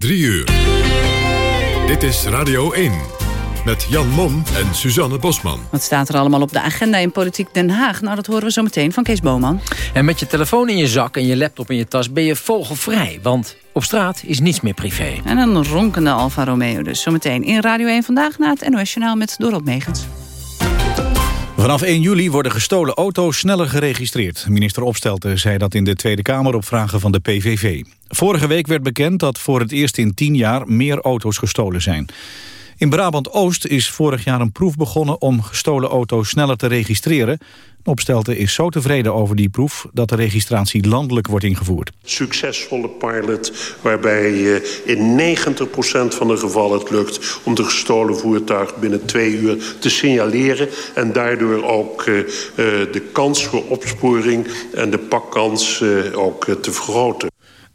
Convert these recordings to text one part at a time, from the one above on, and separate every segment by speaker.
Speaker 1: 3 uur. Dit is Radio 1. Met Jan Mom en Suzanne Bosman.
Speaker 2: Wat staat er allemaal op de agenda in Politiek Den Haag? Nou, dat horen we zo meteen van Kees Boman.
Speaker 3: En met je telefoon in je zak en je laptop in je tas ben je vogelvrij. Want op straat is niets meer privé.
Speaker 2: En een ronkende Alfa Romeo dus. Zometeen in Radio 1 Vandaag na het NOS Journaal met Dorot Megens.
Speaker 4: Vanaf 1 juli worden gestolen auto's sneller geregistreerd. Minister Opstelten zei dat in de Tweede Kamer op vragen van de PVV. Vorige week werd bekend dat voor het eerst in 10 jaar meer auto's gestolen zijn. In Brabant-Oost is vorig jaar een proef begonnen om gestolen auto's sneller te registreren. Opstelten is zo tevreden over die proef dat de registratie landelijk wordt ingevoerd.
Speaker 5: Succesvolle pilot waarbij uh, in 90% van de gevallen het lukt om de gestolen voertuig binnen twee uur te signaleren. En daardoor ook uh, uh, de kans voor opsporing en de pakkans ook te vergroten.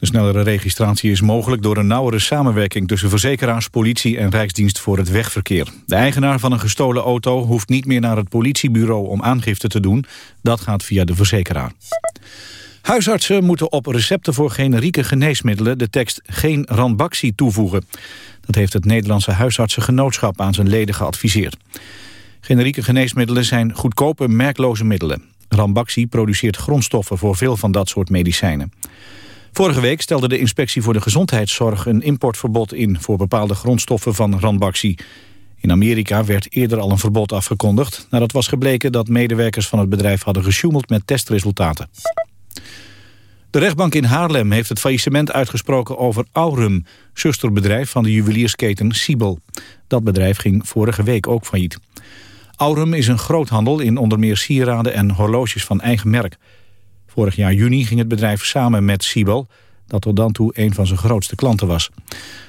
Speaker 4: De snellere registratie is mogelijk door een nauwere samenwerking... tussen verzekeraars, politie en Rijksdienst voor het wegverkeer. De eigenaar van een gestolen auto hoeft niet meer naar het politiebureau om aangifte te doen. Dat gaat via de verzekeraar. Huisartsen moeten op recepten voor generieke geneesmiddelen... de tekst geen randbactie toevoegen. Dat heeft het Nederlandse huisartsengenootschap aan zijn leden geadviseerd. Generieke geneesmiddelen zijn goedkope, merkloze middelen. Rambactie produceert grondstoffen voor veel van dat soort medicijnen. Vorige week stelde de Inspectie voor de Gezondheidszorg een importverbod in voor bepaalde grondstoffen van Ranbaxi. In Amerika werd eerder al een verbod afgekondigd nadat was gebleken dat medewerkers van het bedrijf hadden gesjoemeld met testresultaten. De rechtbank in Haarlem heeft het faillissement uitgesproken over Aurum, zusterbedrijf van de juweliersketen Siebel. Dat bedrijf ging vorige week ook failliet. Aurum is een groothandel in onder meer sieraden en horloges van eigen merk. Vorig jaar juni ging het bedrijf samen met Siebel... dat tot dan toe een van zijn grootste klanten was.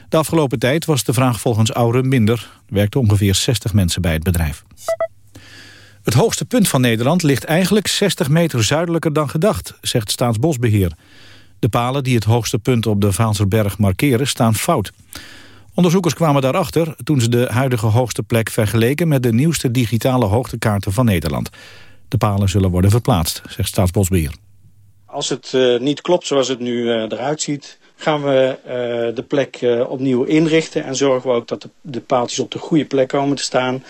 Speaker 4: De afgelopen tijd was de vraag volgens Aurum minder. Er werkten ongeveer 60 mensen bij het bedrijf. Het hoogste punt van Nederland ligt eigenlijk 60 meter zuidelijker dan gedacht, zegt Staatsbosbeheer. De palen die het hoogste punt op de Vaalserberg markeren staan fout. Onderzoekers kwamen daarachter toen ze de huidige hoogste plek vergeleken met de nieuwste digitale hoogtekaarten van Nederland. De palen zullen worden verplaatst, zegt Staatsbosbeheer.
Speaker 6: Als het uh, niet klopt zoals het nu uh, eruit ziet, gaan we uh, de plek opnieuw inrichten. En zorgen we ook dat de, paaltjes op de goede plek komen te staan.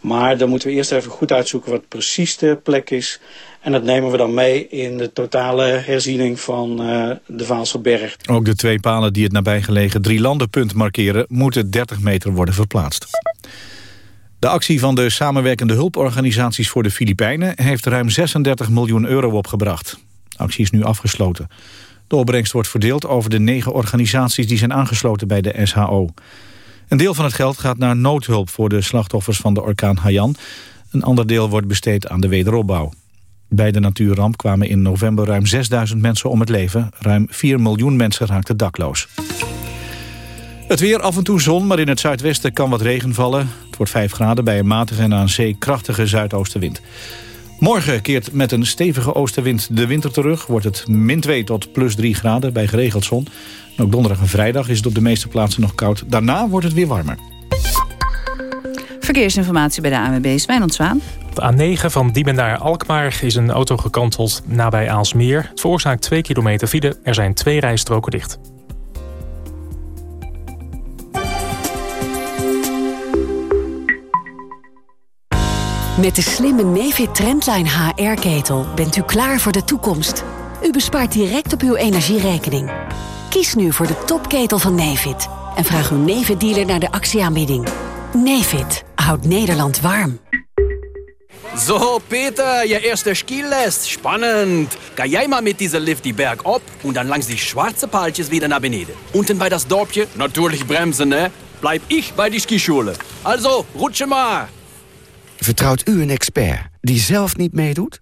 Speaker 6: Maar dan moeten we eerst even goed uitzoeken wat precies de plek is. En dat nemen we dan mee in de totale herziening van de Vaalselberg.
Speaker 4: Ook de twee palen die het nabijgelegen drielandenpunt markeren... moeten 30 meter worden verplaatst. De actie van de samenwerkende hulporganisaties voor de Filipijnen... heeft ruim 36 miljoen euro opgebracht. Actie is nu afgesloten. De opbrengst wordt verdeeld over de negen organisaties die zijn aangesloten bij de SHO. Een deel van het geld gaat naar noodhulp voor de slachtoffers van de orkaan Haiyan. Een ander deel wordt besteed aan de wederopbouw. Bij de natuurramp kwamen in november ruim 6000 mensen om het leven. Ruim 4 miljoen mensen raakten dakloos. Het weer af en toe zon, maar in het zuidwesten kan wat regen vallen. Het wordt 5 graden bij een matige en aan zee krachtige zuidoostenwind. Morgen keert met een stevige oostenwind de winter terug. Wordt het min 2 tot plus 3 graden bij geregeld zon. En ook donderdag en vrijdag is het op de meeste plaatsen nog koud. Daarna wordt het weer warmer.
Speaker 2: Verkeersinformatie bij de ANWB Wijnand Zwaan.
Speaker 7: Op de A9 van Diemen naar Alkmaar is een auto gekanteld nabij Aalsmeer. Het veroorzaakt 2 kilometer file. Er zijn twee rijstroken dicht.
Speaker 8: Met de slimme Nefit Trendline HR-ketel bent u klaar voor de toekomst. U bespaart direct op uw energierekening. Kies nu voor de topketel van Nefit en vraag uw Nefit-dealer naar de actieaanbieding. Nefit houdt Nederland warm.
Speaker 9: So, Peter, je eerste Skilest. Spannend. Ga jij maar mit dieser Lift die Berg op und dann langs die schwarze Paaltjes wieder naar beneden. Unten bei das Dorpje, natürlich bremsen, ne? Bleib ich bei die Skischule. Also, rutsche maar.
Speaker 10: Vertrouwt u een expert die zelf niet meedoet?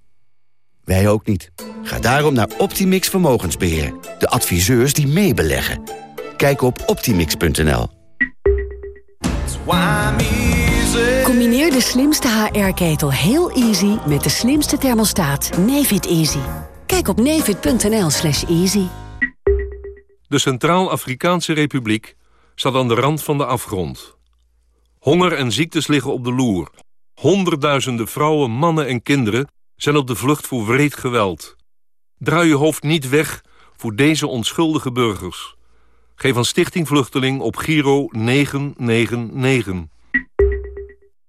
Speaker 10: Wij ook niet. Ga daarom naar Optimix Vermogensbeheer. De adviseurs die meebeleggen. Kijk op optimix.nl.
Speaker 8: Combineer de slimste HR-ketel heel easy met de slimste thermostaat Nefit Easy. Kijk op nefit.nl slash easy.
Speaker 11: De Centraal-Afrikaanse Republiek staat aan de rand van de afgrond. Honger en ziektes liggen op de loer. Honderdduizenden vrouwen, mannen en kinderen zijn op de vlucht voor wreed geweld. Draai je hoofd niet weg voor deze onschuldige burgers. Geef aan Stichting Vluchteling op Giro 999.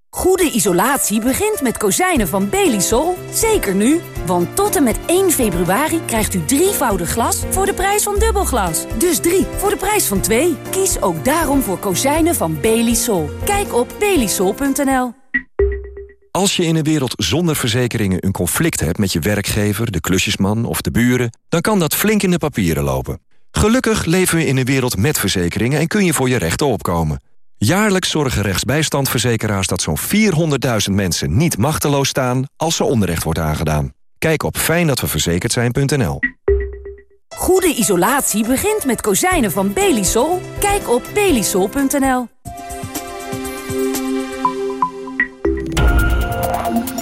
Speaker 12: Goede isolatie begint met kozijnen van Belisol. Zeker nu, want tot en met 1 februari krijgt u drievoudig glas voor de prijs van dubbelglas. Dus drie voor de prijs van twee. Kies ook daarom voor kozijnen van Belisol. Kijk op belisol.nl.
Speaker 13: Als je in een wereld zonder verzekeringen een conflict hebt met je werkgever, de klusjesman of de buren, dan kan dat flink in de papieren lopen. Gelukkig leven we in een wereld met verzekeringen en kun je voor je rechten opkomen. Jaarlijks zorgen rechtsbijstandverzekeraars dat zo'n 400.000 mensen niet machteloos staan als ze onrecht wordt aangedaan. Kijk op fijndatweverzekerd zijn.nl.
Speaker 12: Goede isolatie begint met kozijnen van Belisol. Kijk op belisol.nl.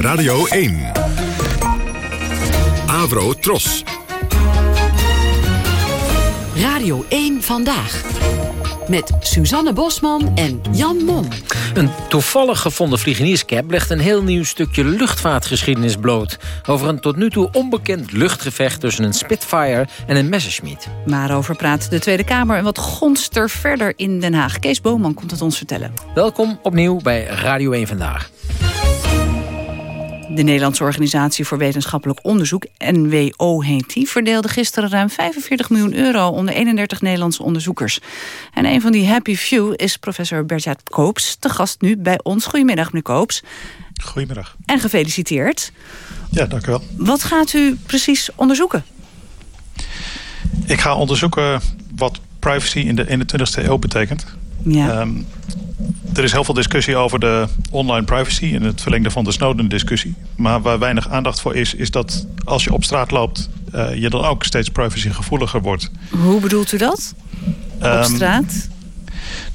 Speaker 1: Radio 1. Avro Tros.
Speaker 8: Radio 1 Vandaag. Met Suzanne Bosman en Jan Mom.
Speaker 3: Een toevallig gevonden vliegenierscap legt een heel nieuw stukje luchtvaartgeschiedenis bloot. Over een tot nu toe onbekend luchtgevecht tussen een Spitfire en een Messerschmitt.
Speaker 2: Maar over praat de Tweede Kamer en wat gonst er verder in Den Haag. Kees Boman komt het ons vertellen.
Speaker 3: Welkom opnieuw bij Radio 1 Vandaag.
Speaker 2: De Nederlandse Organisatie voor Wetenschappelijk Onderzoek, NWO heet die... verdeelde gisteren ruim 45 miljoen euro onder 31 Nederlandse onderzoekers. En een van die happy few is professor Bertjaat Koops... te gast nu bij ons. Goedemiddag, meneer Koops.
Speaker 14: Goedemiddag.
Speaker 2: En gefeliciteerd.
Speaker 14: Ja, dank u wel.
Speaker 2: Wat gaat u precies onderzoeken?
Speaker 14: Ik ga onderzoeken wat privacy in de 21ste eeuw betekent.
Speaker 2: Ja.
Speaker 14: Um, er is heel veel discussie over de online privacy... in het verlengde van de Snowden-discussie. Maar waar weinig aandacht voor is... is dat als je op straat loopt... Uh, je dan ook steeds privacygevoeliger wordt.
Speaker 2: Hoe bedoelt u dat? Op um, straat?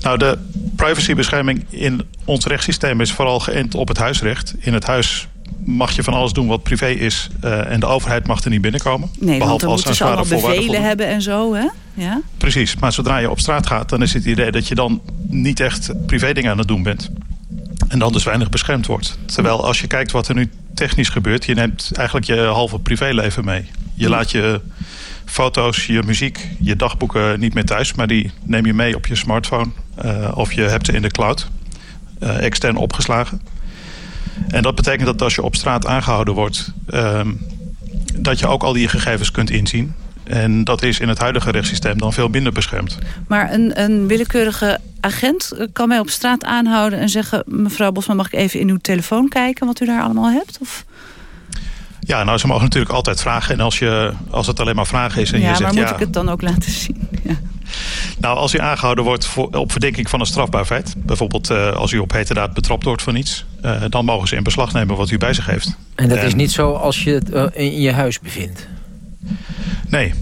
Speaker 14: Nou, de privacybescherming in ons rechtssysteem... is vooral geënt op het huisrecht. In het huis mag je van alles doen wat privé is... Uh, en de overheid mag er niet binnenkomen.
Speaker 2: Nee, behalve want dan moeten ze bevelen hebben en zo, hè? Ja?
Speaker 14: Precies, maar zodra je op straat gaat... dan is het idee dat je dan niet echt privé dingen aan het doen bent. En dan dus weinig beschermd wordt. Terwijl als je kijkt wat er nu technisch gebeurt... je neemt eigenlijk je halve privéleven mee. Je laat je foto's, je muziek, je dagboeken niet meer thuis... maar die neem je mee op je smartphone. Uh, of je hebt ze in de cloud, uh, extern opgeslagen. En dat betekent dat als je op straat aangehouden wordt... Uh, dat je ook al die gegevens kunt inzien. En dat is in het huidige rechtssysteem dan veel minder beschermd.
Speaker 2: Maar een, een willekeurige agent kan mij op straat aanhouden en zeggen... mevrouw Bosman, mag ik even in uw telefoon kijken wat u daar allemaal hebt? Of...
Speaker 14: Ja, nou, ze mogen natuurlijk altijd vragen. En als, je, als het alleen maar vragen is en
Speaker 2: ja,
Speaker 14: je zegt...
Speaker 2: maar moet
Speaker 14: ja,
Speaker 2: ik het dan ook laten zien? Ja.
Speaker 14: Nou, als u aangehouden wordt voor, op verdenking van een strafbaar feit... bijvoorbeeld uh, als u op heterdaad betrapt wordt van iets... Uh, dan mogen ze in beslag nemen wat u bij zich heeft.
Speaker 3: En dat en, is niet zo als je het uh, in je huis bevindt?
Speaker 14: Nee,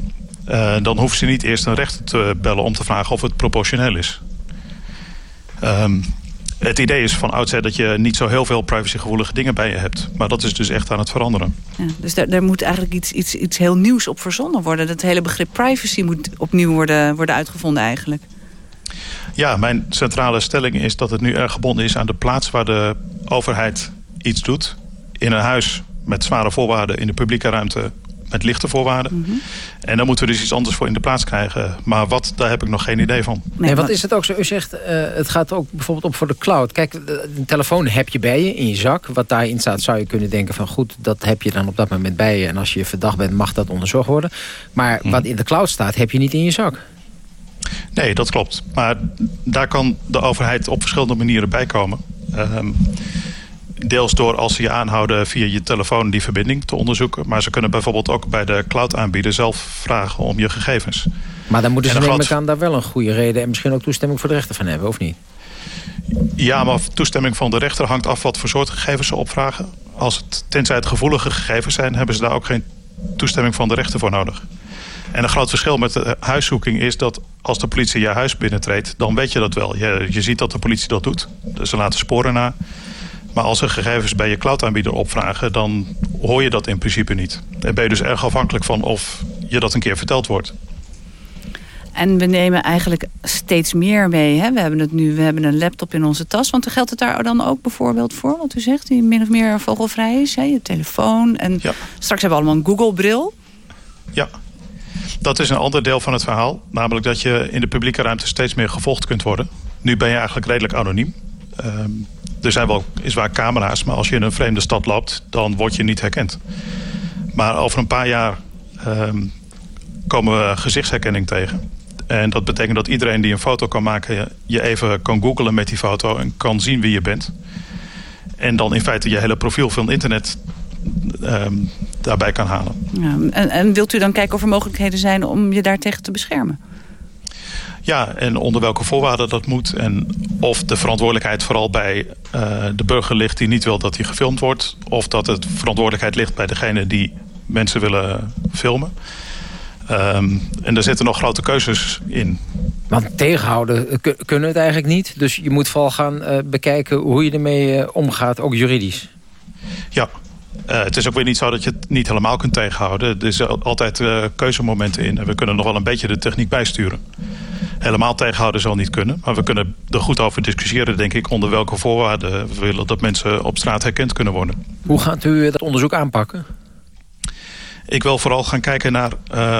Speaker 14: uh, dan hoeven ze niet eerst een rechter te bellen om te vragen of het proportioneel is. Um, het idee is van oudsher dat je niet zo heel veel privacygevoelige dingen bij je hebt. Maar dat is dus echt aan het veranderen.
Speaker 2: Ja, dus daar, daar moet eigenlijk iets, iets, iets heel nieuws op verzonnen worden. Dat hele begrip privacy moet opnieuw worden, worden uitgevonden eigenlijk.
Speaker 14: Ja, mijn centrale stelling is dat het nu erg gebonden is aan de plaats waar de overheid iets doet. In een huis met zware voorwaarden in de publieke ruimte met lichte voorwaarden. Mm -hmm. En dan moeten we dus iets anders voor in de plaats krijgen. Maar wat, daar heb ik nog geen idee van.
Speaker 3: Nee, wat is het ook zo? U zegt, uh, het gaat ook bijvoorbeeld op voor de cloud. Kijk, een telefoon heb je bij je, in je zak. Wat daarin staat, zou je kunnen denken van... goed, dat heb je dan op dat moment bij je. En als je verdacht bent, mag dat onderzocht worden. Maar mm. wat in de cloud staat, heb je niet in je zak.
Speaker 14: Nee, dat klopt. Maar daar kan de overheid op verschillende manieren bij komen. Um, deels door als ze je aanhouden via je telefoon die verbinding te onderzoeken. Maar ze kunnen bijvoorbeeld ook bij de cloud-aanbieder zelf vragen om je gegevens.
Speaker 3: Maar dan moeten ze neem ik aan daar wel een goede reden... en misschien ook toestemming voor de rechter van hebben, of niet?
Speaker 14: Ja, maar toestemming van de rechter hangt af wat voor soort gegevens ze opvragen. Als het, tenzij het gevoelige gegevens zijn... hebben ze daar ook geen toestemming van de rechter voor nodig. En een groot verschil met de huiszoeking is dat als de politie je huis binnentreedt... dan weet je dat wel. Je, je ziet dat de politie dat doet. Dus ze laten sporen na. Maar als ze gegevens bij je cloudaanbieder opvragen... dan hoor je dat in principe niet. En ben je dus erg afhankelijk van of je dat een keer verteld wordt.
Speaker 2: En we nemen eigenlijk steeds meer mee. Hè? We hebben het nu, we hebben een laptop in onze tas. Want geldt het daar dan ook bijvoorbeeld voor? Wat u zegt, die min of meer vogelvrij is. Hè? Je telefoon. En
Speaker 14: ja.
Speaker 2: straks hebben we allemaal een Google-bril.
Speaker 14: Ja. Dat is een ander deel van het verhaal. Namelijk dat je in de publieke ruimte steeds meer gevolgd kunt worden. Nu ben je eigenlijk redelijk anoniem. Ehm, er zijn wel is waar camera's, maar als je in een vreemde stad loopt... dan word je niet herkend. Maar over een paar jaar ehm, komen we gezichtsherkenning tegen. En dat betekent dat iedereen die een foto kan maken... je even kan googlen met die foto en kan zien wie je bent. En dan in feite je hele profiel van internet ehm, daarbij kan halen.
Speaker 2: Ja, en, en wilt u dan kijken of er mogelijkheden zijn om je daartegen te beschermen?
Speaker 14: Ja, en onder welke voorwaarden dat moet. En of de verantwoordelijkheid vooral bij uh, de burger ligt die niet wil dat hij gefilmd wordt. Of dat het verantwoordelijkheid ligt bij degene die mensen willen filmen. Um, en daar zitten nog grote keuzes in.
Speaker 3: Want tegenhouden kunnen we het eigenlijk niet. Dus je moet vooral gaan uh, bekijken hoe je ermee uh, omgaat, ook juridisch.
Speaker 14: Ja, uh, het is ook weer niet zo dat je het niet helemaal kunt tegenhouden. Er is altijd keuzemomenten in. En we kunnen nog wel een beetje de techniek bijsturen. Helemaal tegenhouden zal niet kunnen. Maar we kunnen er goed over discussiëren, denk ik... onder welke voorwaarden we willen dat mensen op straat herkend kunnen worden.
Speaker 3: Hoe gaat u dat onderzoek aanpakken?
Speaker 14: Ik wil vooral gaan kijken naar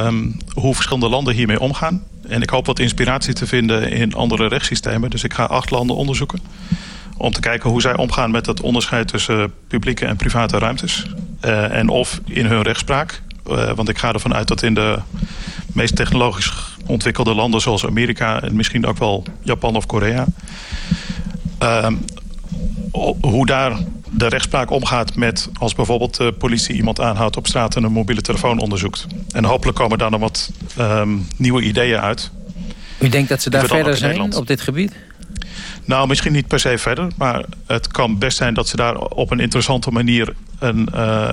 Speaker 14: um, hoe verschillende landen hiermee omgaan. En ik hoop wat inspiratie te vinden in andere rechtssystemen. Dus ik ga acht landen onderzoeken. Om te kijken hoe zij omgaan met het onderscheid tussen publieke en private ruimtes. Uh, en of in hun rechtspraak. Uh, want ik ga ervan uit dat in de meest technologisch ontwikkelde landen zoals Amerika... en misschien ook wel Japan of Korea... Uh, hoe daar de rechtspraak omgaat met als bijvoorbeeld de politie iemand aanhoudt op straat en een mobiele telefoon onderzoekt. En hopelijk komen daar dan wat um, nieuwe ideeën uit.
Speaker 3: U denkt dat ze daar verder zijn op dit gebied?
Speaker 14: Nou, misschien niet per se verder. Maar het kan best zijn dat ze daar op een interessante manier een, uh,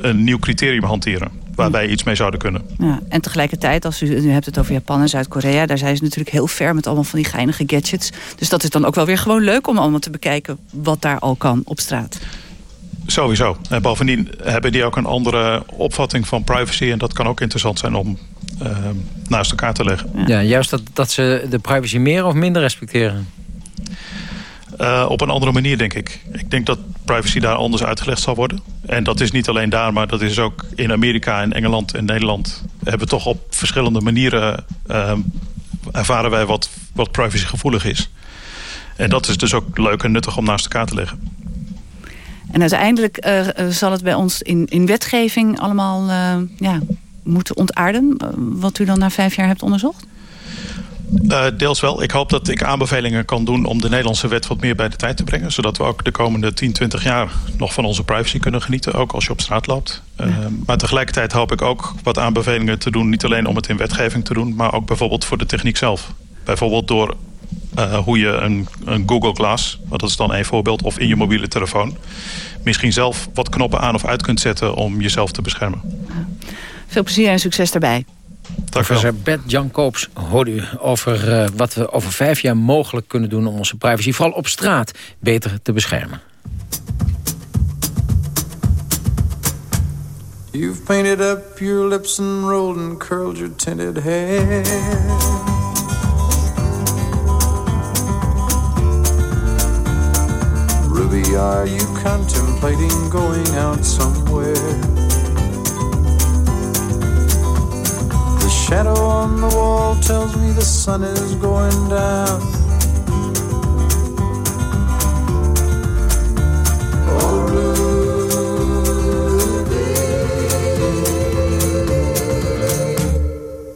Speaker 14: een nieuw criterium hanteren. Waar wij iets mee zouden kunnen.
Speaker 2: Ja, en tegelijkertijd, als u, u hebt het over Japan en Zuid-Korea... daar zijn ze natuurlijk heel ver met allemaal van die geinige gadgets. Dus dat is dan ook wel weer gewoon leuk om allemaal te bekijken... wat daar al kan op straat.
Speaker 14: Sowieso. En bovendien hebben die ook een andere opvatting van privacy. En dat kan ook interessant zijn om uh, naast elkaar te leggen.
Speaker 3: Ja, ja juist dat, dat ze de privacy meer of minder respecteren.
Speaker 14: Uh, op een andere manier, denk ik. Ik denk dat privacy daar anders uitgelegd zal worden. En dat is niet alleen daar, maar dat is ook in Amerika en Engeland en Nederland... hebben we toch op verschillende manieren uh, ervaren wij wat, wat privacygevoelig is. En dat is dus ook leuk en nuttig om naast elkaar te leggen.
Speaker 2: En uiteindelijk uh, zal het bij ons in, in wetgeving allemaal ja, moeten ontaarden... wat u dan na vijf jaar hebt onderzocht?
Speaker 14: Uh, deels wel. Ik hoop dat ik aanbevelingen kan doen om de Nederlandse wet wat meer bij de tijd te brengen. Zodat we ook de komende 10, 20 jaar nog van onze privacy kunnen genieten. Ook als je op straat loopt. Uh, maar tegelijkertijd hoop ik ook wat aanbevelingen te doen. Niet alleen om het in wetgeving te doen. Maar ook bijvoorbeeld voor de techniek zelf. Bijvoorbeeld door uh, hoe je een, een Google Glass. Want dat is dan één voorbeeld. Of in je mobiele telefoon. Misschien zelf wat knoppen aan of uit kunt zetten om jezelf te beschermen.
Speaker 2: Veel plezier en succes daarbij.
Speaker 3: Professor Bert Jan Koops hoorde u over uh, wat we over vijf jaar mogelijk kunnen doen... om onze privacy vooral op straat beter te beschermen. You've painted up your lips and rolled and curled your tinted hair Ruby, are you contemplating going out somewhere? Shadow on the wall tells me the sun is going down. Oh,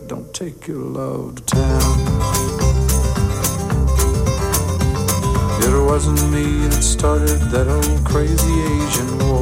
Speaker 3: don't take your love to town. It wasn't me that started that old crazy Asian war.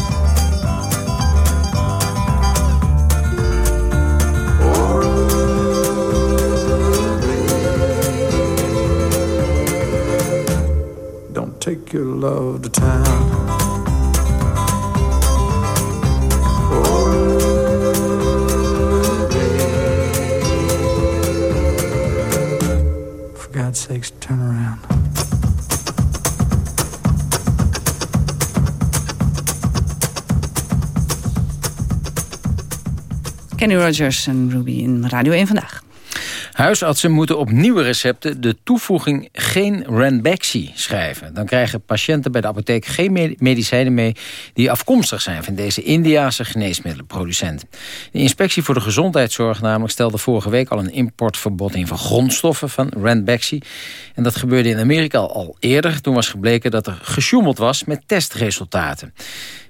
Speaker 15: Love to town. For God's sakes, turn around.
Speaker 2: Kenny Rogers en Ruby in Radio 1 Vandaag.
Speaker 3: Huisartsen moeten op nieuwe recepten de toevoeging geen Ranbaxy schrijven. Dan krijgen patiënten bij de apotheek geen medicijnen mee... die afkomstig zijn van deze Indiase geneesmiddelenproducent. De inspectie voor de gezondheidszorg namelijk stelde vorige week al een importverbod in... van grondstoffen van Ranbaxy. En dat gebeurde in Amerika al eerder. Toen was gebleken dat er gesjoemeld was met testresultaten.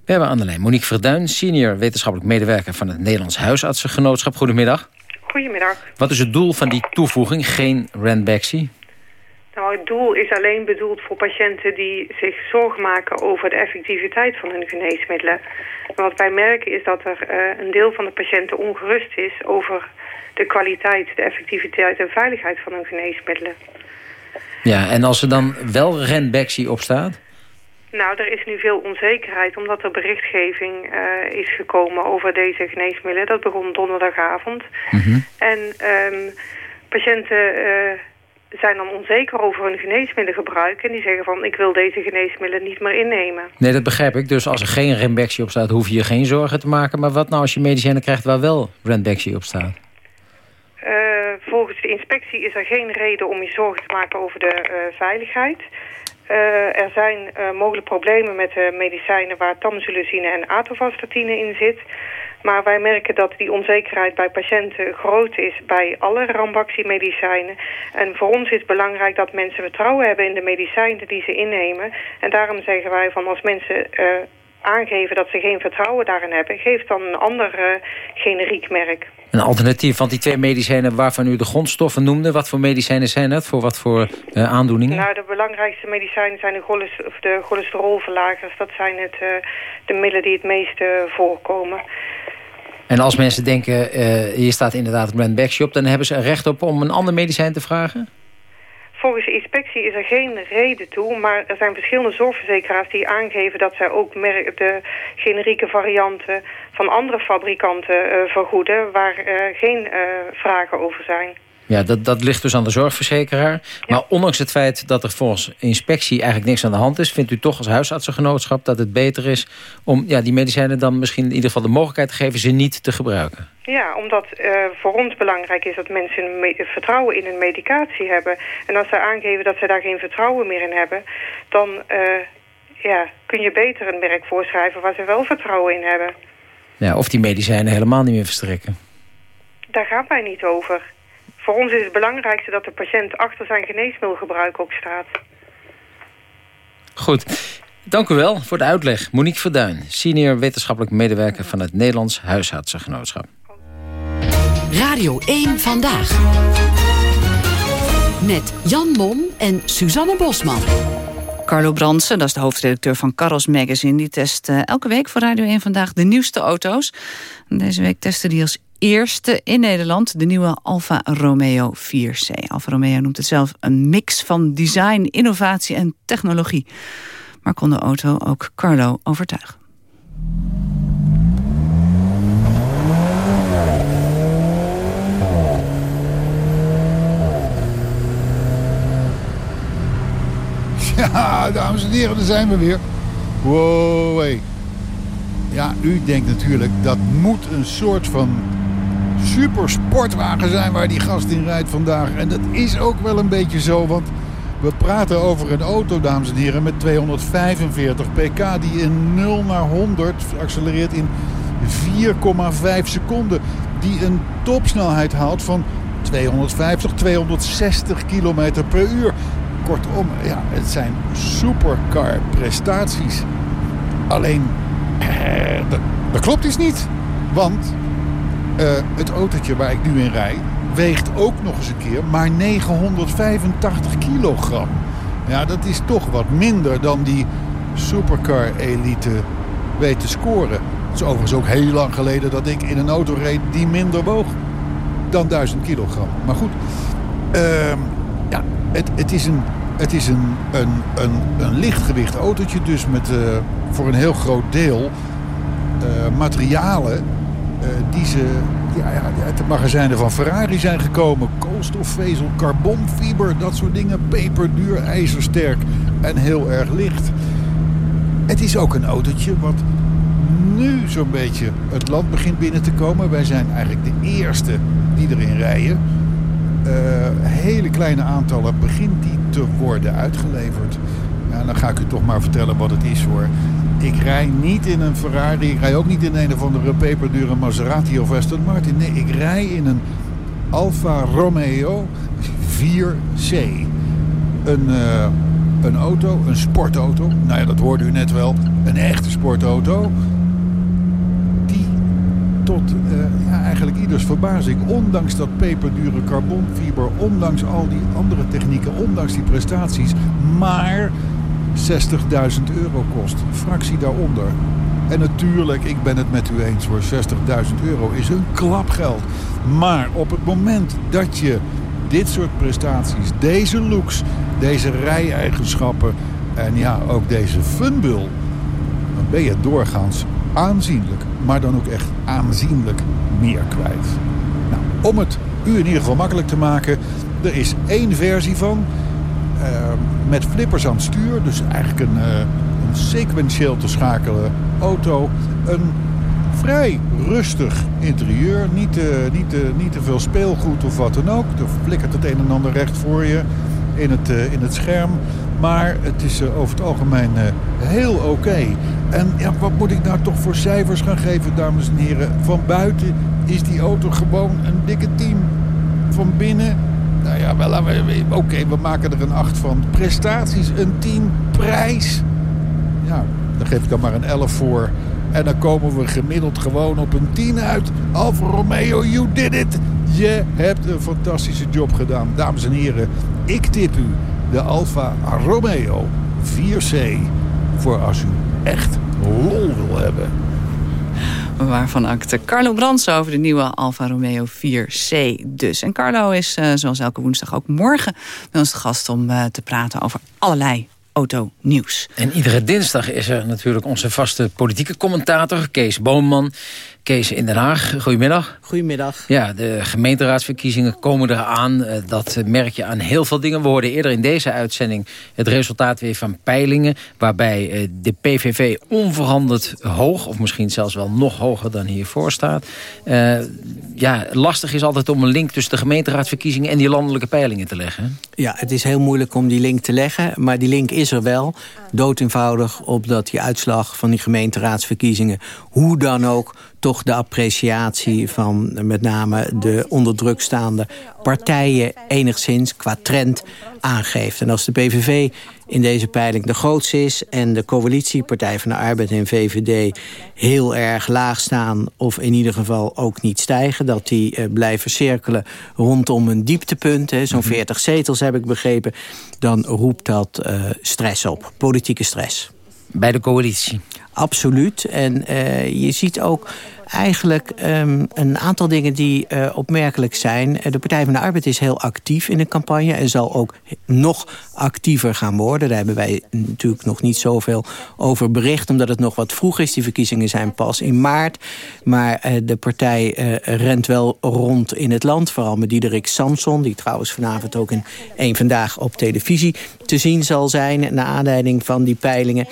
Speaker 3: We hebben aan de lijn Monique Verduin, senior wetenschappelijk medewerker... van het Nederlands Huisartsengenootschap. Goedemiddag.
Speaker 16: Goedemiddag.
Speaker 3: Wat is het doel van die toevoeging, geen Ranbaxy?
Speaker 16: Nou, het doel is alleen bedoeld voor patiënten die zich zorgen maken over de effectiviteit van hun geneesmiddelen. En wat wij merken is dat er uh, een deel van de patiënten ongerust is over de kwaliteit, de effectiviteit en veiligheid van hun geneesmiddelen.
Speaker 3: Ja, en als er dan wel Ranbaxy op staat?
Speaker 16: Nou, er is nu veel onzekerheid omdat er berichtgeving uh, is gekomen over deze geneesmiddelen. Dat begon donderdagavond. Mm -hmm. En um, patiënten uh, zijn dan onzeker over hun geneesmiddelengebruik. En die zeggen van, ik wil deze geneesmiddelen niet meer innemen.
Speaker 3: Nee, dat begrijp ik. Dus als er geen Ranbaxy op staat, hoef je je geen zorgen te maken. Maar wat nou als je medicijnen krijgt waar wel Ranbaxy op staat?
Speaker 16: Uh, volgens de inspectie is er geen reden om je zorgen te maken over de veiligheid... Uh, er zijn mogelijk problemen met uh, medicijnen waar tamsulusine en atovastatine in zit. Maar wij merken dat die onzekerheid bij patiënten groot is bij alle Rambaxi-medicijnen. En voor ons is het belangrijk dat mensen vertrouwen hebben in de medicijnen die ze innemen. En daarom zeggen wij van als mensen aangeven dat ze geen vertrouwen daarin hebben... geef dan een ander generiek merk.
Speaker 3: Een alternatief, want die twee medicijnen waarvan u de grondstoffen noemde... wat voor medicijnen zijn dat? Voor wat voor uh, aandoeningen?
Speaker 16: Nou, de belangrijkste medicijnen zijn de, cholest of de cholesterolverlagers. Dat zijn het, uh, de middelen die het meest voorkomen.
Speaker 3: En als mensen denken, hier staat inderdaad Ranbaxy op... dan hebben ze er recht op om een ander medicijn te vragen?
Speaker 16: Volgens de inspectie is er geen reden toe, maar er zijn verschillende zorgverzekeraars die aangeven dat zij ook de generieke varianten van andere fabrikanten uh, vergoeden waar uh, geen vragen over zijn.
Speaker 3: Ja, dat, dat ligt dus aan de zorgverzekeraar. Ja. Maar ondanks het feit dat er volgens inspectie eigenlijk niks aan de hand is... vindt u toch als huisartsengenootschap dat het beter is... om ja, die medicijnen dan misschien in ieder geval de mogelijkheid te geven... ze niet te gebruiken?
Speaker 16: Ja, omdat uh, voor ons belangrijk is dat mensen vertrouwen in hun medicatie hebben. En als zij aangeven dat ze daar geen vertrouwen meer in hebben... dan uh, ja, kun je beter een merk voorschrijven waar ze wel vertrouwen in hebben.
Speaker 3: Ja, of die medicijnen helemaal niet meer verstrekken.
Speaker 16: Daar gaat wij niet over. Voor ons is het belangrijkste dat de patiënt achter zijn geneesmiddelgebruik ook staat.
Speaker 3: Goed. Dank u wel voor de uitleg. Monique Verduin, senior wetenschappelijk medewerker van het Nederlands Huisartsengenootschap.
Speaker 8: Radio 1 Vandaag. Met Jan Mom en Suzanne Bosman.
Speaker 2: Carlo Bransen, dat is de hoofdredacteur van Carros Magazine... die test uh, elke week voor Radio 1 Vandaag de nieuwste auto's. Deze week testen die als eerste in Nederland de nieuwe Alfa Romeo 4C. Alfa Romeo noemt het zelf een mix van design, innovatie en technologie. Maar kon de auto ook Carlo overtuigen?
Speaker 17: Ja, dames en heren, daar zijn we weer. Wow, hey. Ja, u denkt natuurlijk, dat moet een soort van super sportwagen zijn waar die gast in rijdt vandaag. En dat is ook wel een beetje zo, want we praten over een auto, dames en heren, met 245 pk die in 0 naar 100 accelereert in 4,5 seconden. Die een topsnelheid haalt van 250, 260 km per uur. Kortom, ja, het zijn supercar prestaties. Alleen, eh, dat, klopt iets niet. Want uh, het autootje waar ik nu in rij weegt ook nog eens een keer maar 985 kilogram. Ja, dat is toch wat minder dan die supercar elite weet te scoren. Het is overigens ook heel lang geleden dat ik in een auto reed die minder woog dan 1000 kilogram. Maar goed, uh, ja, het, het is een, het is een, een, een, lichtgewicht autootje. Dus met uh, voor een heel groot deel uh, materialen die ze uit de magazijnen van Ferrari zijn gekomen. Koolstofvezel, carbonfiber, dat soort dingen. Peperduur, ijzersterk en heel erg licht. Het is ook een autootje wat nu zo'n beetje het land begint binnen te komen. Wij zijn eigenlijk de eerste die erin rijden. Uh, hele kleine aantallen begint die te worden uitgeleverd. Ja, dan ga ik u toch maar vertellen wat het is hoor. Ik rij niet in een Ferrari, ik rij ook niet in een of andere peperdure Maserati of Aston Martin. Nee, ik rij in een Alfa Romeo 4C. Een, uh, een auto, een sportauto. Nou ja, dat hoorde u net wel. Een echte sportauto tot uh, ja, eigenlijk ieders verbazing, ondanks dat peperdure carbonfiber, ondanks al die andere technieken, ondanks die prestaties, maar 60.000 euro kost. Fractie daaronder. En natuurlijk, ik ben het met u eens voor 60.000 euro is een klapgeld. Maar op het moment dat je dit soort prestaties, deze looks, deze rijeigenschappen en ja, ook deze funbul, dan ben je doorgaans aanzienlijk, maar dan ook echt aanzienlijk meer kwijt. Nou, om het u in ieder geval makkelijk te maken, er is één versie van. Uh, met flippers aan het stuur, dus eigenlijk een, uh, een sequentieel te schakelen auto. Een vrij rustig interieur, niet te, niet, te, niet te veel speelgoed of wat dan ook. Er flikkert het een en ander recht voor je in het, in het scherm. Maar het is over het algemeen heel oké. En ja, wat moet ik nou toch voor cijfers gaan geven, dames en heren? Van buiten is die auto gewoon een dikke 10. Van binnen, nou ja, wel, oké, we maken er een 8 van. Prestaties, een 10. Prijs, ja, daar geef ik dan maar een 11 voor. En dan komen we gemiddeld gewoon op een 10 uit. Alfa Romeo, you did it! Je hebt een fantastische job gedaan. Dames en heren, ik tip u de Alfa Romeo 4C. Voor als u echt lol wil hebben.
Speaker 2: Waarvan acte Carlo Brands over de nieuwe Alfa Romeo 4C dus. En Carlo is uh, zoals elke woensdag ook morgen bij ons de gast om uh, te praten over allerlei autonieuws.
Speaker 3: En iedere dinsdag is er natuurlijk onze vaste politieke commentator... Kees Boomman. Kees in Den Haag, goedemiddag.
Speaker 18: Goedemiddag.
Speaker 3: Ja, de gemeenteraadsverkiezingen komen eraan. Eh, dat merk je aan heel veel dingen. We hoorden eerder in deze uitzending het resultaat weer van peilingen... waarbij eh, de PVV onveranderd hoog, of misschien zelfs wel nog hoger dan hiervoor staat. Uh, ja, lastig is altijd om een link tussen de gemeenteraadsverkiezingen... en die landelijke peilingen te leggen.
Speaker 18: Ja, het is heel moeilijk om die link te leggen, maar die link is er wel. Dood eenvoudig, opdat die uitslag van die gemeenteraadsverkiezingen... hoe dan ook toch de appreciatie van met name de onder druk staande partijen enigszins qua trend aangeeft. En als de PVV in deze peiling de grootste is... en de coalitie, Partij van de Arbeid en VVD... heel erg laag staan of in ieder geval ook niet stijgen... dat die uh, blijven cirkelen rondom een dieptepunt... zo'n 40 mhm. zetels heb ik begrepen... dan roept dat uh, stress op, politieke stress.
Speaker 3: Bij de coalitie?
Speaker 18: Absoluut. En uh, je ziet ook eigenlijk um, een aantal dingen die uh, opmerkelijk zijn. De Partij van de Arbeid is heel actief in de campagne... en zal ook nog actiever gaan worden. Daar hebben wij natuurlijk nog niet zoveel over bericht... omdat het nog wat vroeg is. Die verkiezingen zijn pas in maart. Maar de partij rent wel rond in het land. Vooral met Diederik Samson... die trouwens vanavond ook in één Vandaag op televisie te zien zal zijn... naar aanleiding van die peilingen.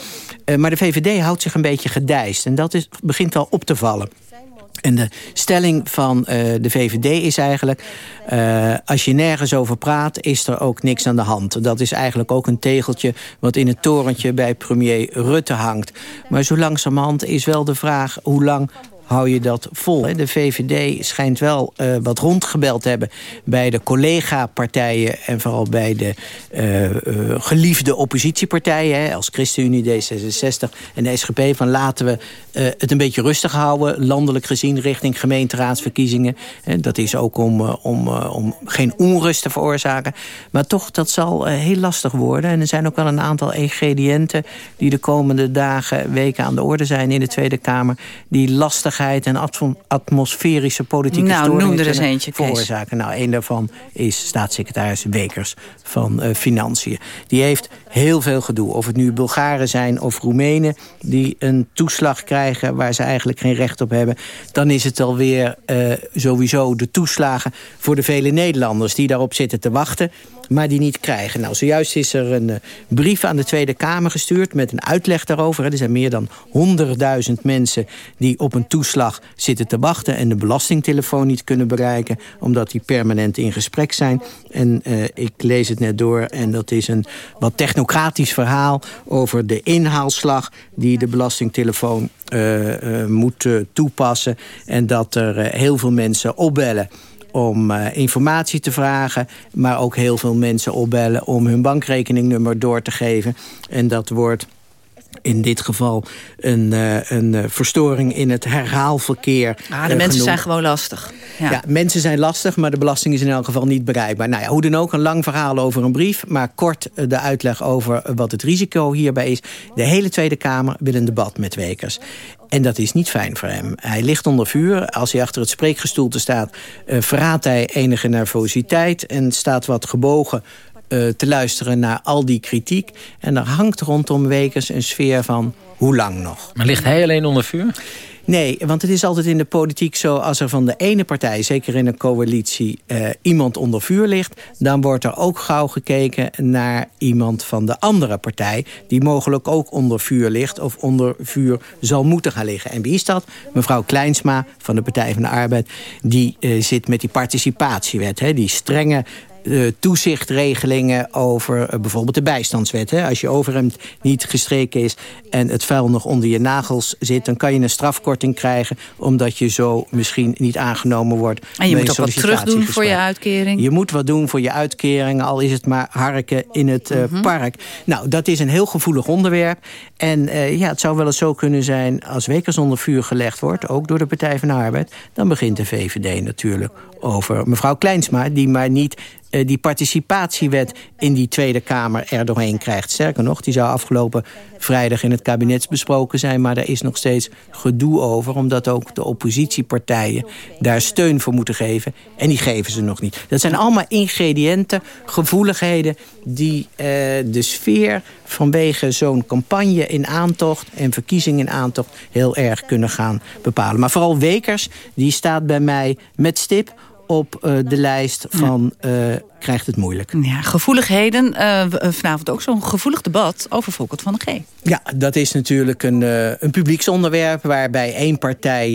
Speaker 18: Maar de VVD houdt zich een beetje gedijst. En dat is, begint al op te vallen. En de stelling van uh, de VVD is eigenlijk... Uh, als je nergens over praat, is er ook niks aan de hand. Dat is eigenlijk ook een tegeltje wat in het torentje bij premier Rutte hangt. Maar zo langzamerhand is wel de vraag... hoe lang hou je dat vol. De VVD schijnt wel uh, wat rondgebeld te hebben bij de collega-partijen... en vooral bij de uh, uh, geliefde oppositiepartijen... Als ChristenUnie, D66 en de SGP... van laten we het een beetje rustig houden... landelijk gezien richting gemeenteraadsverkiezingen. dat is ook om, om, om geen onrust te veroorzaken. Maar toch, dat zal heel lastig worden. En er zijn ook wel een aantal ingrediënten... die de komende dagen, weken aan de orde zijn in de Tweede Kamer... die lastig en atmosferische politieke
Speaker 2: nou,
Speaker 18: storingen
Speaker 2: noem er eens eentje,
Speaker 18: veroorzaken. Nou, een daarvan is staatssecretaris Wekers van uh, Financiën. Die heeft heel veel gedoe. Of het nu Bulgaren zijn of Roemenen die een toeslag krijgen... waar ze eigenlijk geen recht op hebben. Dan is het alweer uh, sowieso de toeslagen voor de vele Nederlanders... die daarop zitten te wachten maar die niet krijgen. Nou, zojuist is er een uh, brief aan de Tweede Kamer gestuurd... met een uitleg daarover. Er zijn meer dan 100.000 mensen die op een toeslag zitten te wachten... en de belastingtelefoon niet kunnen bereiken... omdat die permanent in gesprek zijn. En uh, ik lees het net door en dat is een wat technocratisch verhaal... over de inhaalslag die de belastingtelefoon uh, moet toepassen... en dat er heel veel mensen opbellen om uh, informatie te vragen... maar ook heel veel mensen opbellen om hun bankrekeningnummer door te geven. En dat wordt in dit geval een, uh, een uh, verstoring in het herhaalverkeer.
Speaker 2: Ah, de mensen zijn gewoon lastig.
Speaker 18: Ja. ja. mensen zijn lastig, maar de belasting is in elk geval niet bereikbaar. Nou ja, hoe dan ook, een lang verhaal over een brief... maar kort de uitleg over wat het risico hierbij is. De hele Tweede Kamer wil een debat met Wekers. En dat is niet fijn voor hem. Hij ligt onder vuur. Als hij achter het spreekgestoelte staat... Uh, verraadt hij enige nervositeit... en staat wat gebogen uh, te luisteren naar al die kritiek. En er hangt rondom Wekers een sfeer van hoe lang nog.
Speaker 3: Maar ligt hij alleen onder vuur?
Speaker 18: Nee, want het is altijd in de politiek zo... als er van de ene partij, zeker in een coalitie... Uh, iemand onder vuur ligt... dan wordt er ook gauw gekeken naar iemand van de andere partij... die mogelijk ook onder vuur ligt... of onder vuur zal moeten gaan liggen. En wie is dat? Mevrouw Kleinsma van de Partij van de Arbeid... die uh, zit met die participatiewet. Hè, die strenge toezichtregelingen over uh, bijvoorbeeld de bijstandswet. Hè? Als je overhemd niet gestreken is en het vuil nog onder je nagels zit... dan kan je een strafkorting krijgen omdat je zo misschien niet aangenomen wordt.
Speaker 2: En je moet ook wat terug doen voor je uitkering.
Speaker 18: Je moet wat doen voor je uitkering, al is het maar harken in het uh, mm -hmm. park. Nou, dat is een heel gevoelig onderwerp. En ja, het zou wel eens zo kunnen zijn als Wekers onder vuur gelegd wordt... ook door de Partij van de Arbeid, dan begint de VVD natuurlijk over mevrouw Kleinsma... die maar niet uh, die participatiewet in die Tweede Kamer er doorheen krijgt. Sterker nog, die zou afgelopen vrijdag in het kabinet besproken zijn... maar daar is nog steeds gedoe over... omdat ook de oppositiepartijen daar steun voor moeten geven. En die geven ze nog niet. Dat zijn allemaal ingrediënten, gevoeligheden... die uh, de sfeer vanwege zo'n campagne in aantocht... en verkiezingen in aantocht heel erg kunnen gaan bepalen. Maar vooral Wekers, die staat bij mij met stip op uh, de lijst van uh, krijgt het moeilijk.
Speaker 2: Ja, gevoeligheden. Uh, vanavond ook zo'n gevoelig debat over Volkert van de G.
Speaker 18: Ja, dat is natuurlijk een, een publieksonderwerp... waarbij één partij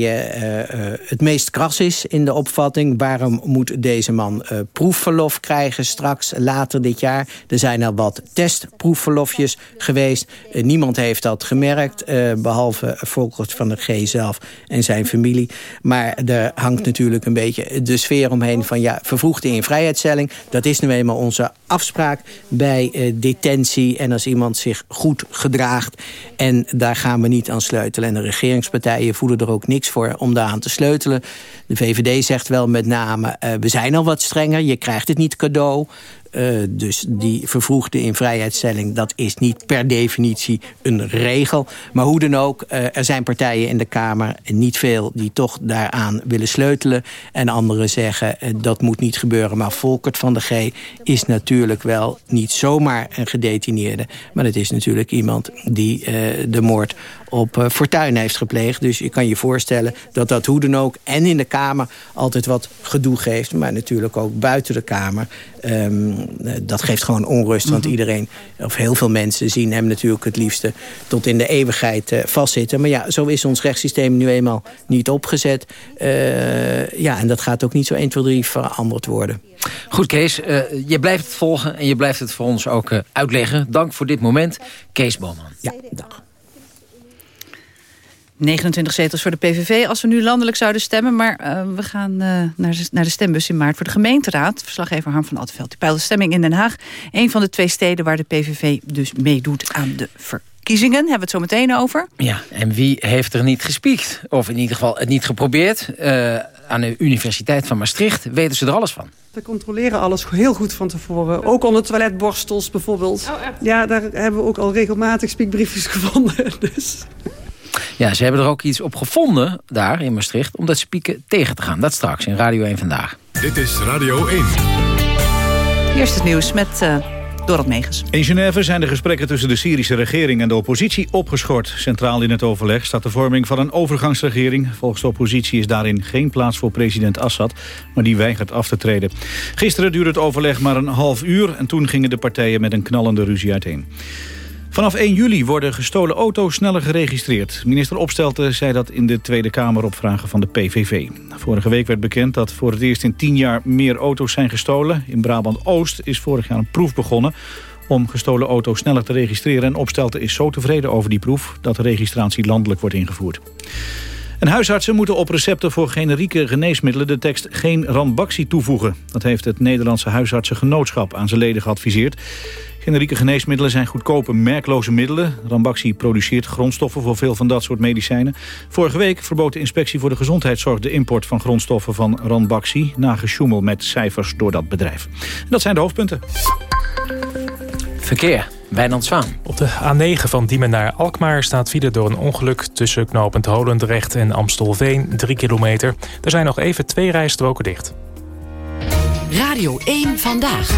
Speaker 18: het meest kras is in de opvatting. Waarom moet deze man proefverlof krijgen straks, later dit jaar? Er zijn al wat testproefverlofjes geweest. niemand heeft dat gemerkt, behalve Volkert van de G zelf en zijn familie. Maar er hangt natuurlijk een beetje de sfeer omheen van ja, vervroegde invrijheidstelling. Dat is nu eenmaal onze afspraak bij uh, detentie. En als iemand zich goed gedraagt. En daar gaan we niet aan sleutelen. En de regeringspartijen voelen er ook niks voor om daaraan te sleutelen. De VVD zegt wel met name, uh, we zijn al wat strenger. Je krijgt het niet cadeau. Uh, dus die vervroegde invrijheidstelling, dat is niet per definitie een regel. Maar hoe dan ook, uh, er zijn partijen in de Kamer, niet veel, die toch daaraan willen sleutelen. En anderen zeggen, dat moet niet gebeuren. Maar Volkert van de G is natuurlijk wel niet zomaar een gedetineerde. Maar het is natuurlijk iemand die de moord op Fortuyn heeft gepleegd. Dus je kan je voorstellen dat dat hoe dan ook... en in de Kamer altijd wat gedoe geeft... maar natuurlijk ook buiten de Kamer... Um, dat geeft gewoon onrust. Want mhm. iedereen, of heel veel mensen zien hem natuurlijk het liefste... tot in de eeuwigheid uh, vastzitten. Maar ja, zo is ons rechtssysteem nu eenmaal niet opgezet. ja, en dat gaat ook niet zo 1, 2, 3 veranderd worden.
Speaker 3: Goed, Kees. je blijft het volgen en je blijft het voor ons ook uitleggen. Dank voor dit moment. Kees Boman.
Speaker 18: Ja, dag.
Speaker 2: 29 zetels voor de PVV als we nu landelijk zouden stemmen. Maar uh, we gaan uh, naar, de, naar de stembus in maart voor de gemeenteraad. Verslaggever Harm van Attenveld. Die peilt de stemming in Den Haag. Een van de twee steden waar de PVV dus meedoet aan de verkiezingen. Hebben we het zo meteen over.
Speaker 3: Ja, en wie heeft er niet gespiekt? Of in ieder geval het niet geprobeerd? Uh, aan de Universiteit van Maastricht weten ze er alles van.
Speaker 19: We controleren alles heel goed van tevoren. Ook onder toiletborstels bijvoorbeeld. Oh, ja, daar hebben we ook al regelmatig spiekbriefjes gevonden. Dus.
Speaker 3: Ja, ze hebben er ook iets op gevonden daar in Maastricht... om dat spieken tegen te gaan. Dat straks in Radio 1 Vandaag.
Speaker 1: Dit is Radio 1.
Speaker 2: Eerst het nieuws met uh, Dorot Megens.
Speaker 4: In Genève zijn de gesprekken tussen de Syrische regering en de oppositie opgeschort. Centraal in het overleg staat de vorming van een overgangsregering. Volgens de oppositie is daarin geen plaats voor president Assad, maar die weigert af te treden. Gisteren duurde het overleg maar een half uur en toen gingen de partijen met een knallende ruzie uiteen. Vanaf 1 juli worden gestolen auto's sneller geregistreerd. Minister Opstelten zei dat in de Tweede Kamer op vragen van de PVV. Vorige week werd bekend dat voor het eerst in 10 jaar meer auto's zijn gestolen. In Brabant-Oost is vorig jaar een proef begonnen om gestolen auto's sneller te registreren. En Opstelten is zo tevreden over die proef dat de registratie landelijk wordt ingevoerd. En huisartsen moeten op recepten voor generieke geneesmiddelen de tekst geen rambactie toevoegen. Dat heeft het Nederlandse huisartsengenootschap aan zijn leden geadviseerd. Generieke geneesmiddelen zijn goedkope, merkloze middelen. Rambaxi produceert grondstoffen voor veel van dat soort medicijnen. Vorige week verbood de Inspectie voor de Gezondheidszorg... de import van grondstoffen van Ranbaxi... na gesjoemel met cijfers door dat bedrijf. dat zijn de hoofdpunten.
Speaker 3: Verkeer. Wijnand Zwaan.
Speaker 7: Op de A9 van Diemen naar Alkmaar staat file door een ongeluk... tussen knooppunt Holendrecht en Amstelveen, 3 kilometer. Er zijn nog even twee rijstroken dicht.
Speaker 8: Radio 1 Vandaag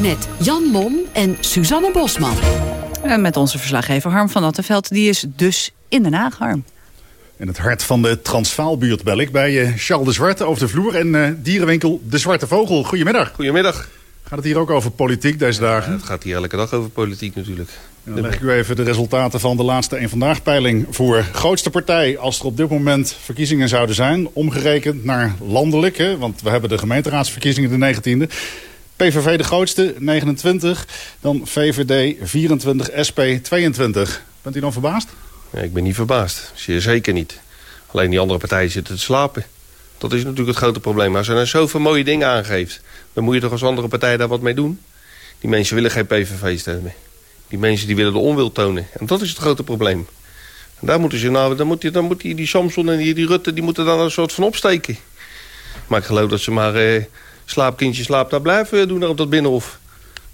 Speaker 8: met Jan Mom en Suzanne Bosman.
Speaker 2: En met onze verslaggever Harm van Attenveld. Die is dus in Den Haag, Harm.
Speaker 20: In het hart van de Transvaalbuurt bel ik bij uh, Charles de Zwarte over de vloer... en uh, dierenwinkel De Zwarte Vogel. Goedemiddag.
Speaker 21: Goedemiddag.
Speaker 20: Gaat het hier ook over politiek deze dagen?
Speaker 21: het gaat hier elke dag over politiek natuurlijk.
Speaker 20: dan leg ik u even de resultaten van de laatste een Vandaag peiling voor. Grootste partij, als er op dit moment verkiezingen zouden zijn... omgerekend naar landelijk, hè, want we hebben de gemeenteraadsverkiezingen de 19e... PVV de grootste, 29. Dan VVD 24, SP 22. Bent u dan verbaasd?
Speaker 21: Ik ben niet verbaasd. Zeker niet. Alleen die andere partijen zitten te slapen. Dat is natuurlijk het grote probleem. Als je nou zoveel mooie dingen aangeeft... dan moet je toch als andere partij daar wat mee doen? Die mensen willen geen PVV stemmen. Die mensen die willen de onwil tonen. En dat is het grote probleem. En daar moeten ze nou, dan moet, die, dan moet die, die Samson en die, die Rutte... die moeten dan een soort van opsteken. Maar ik geloof dat ze maar... Eh, slaapkindje slaap daar blijven doen daar op dat binnenhof.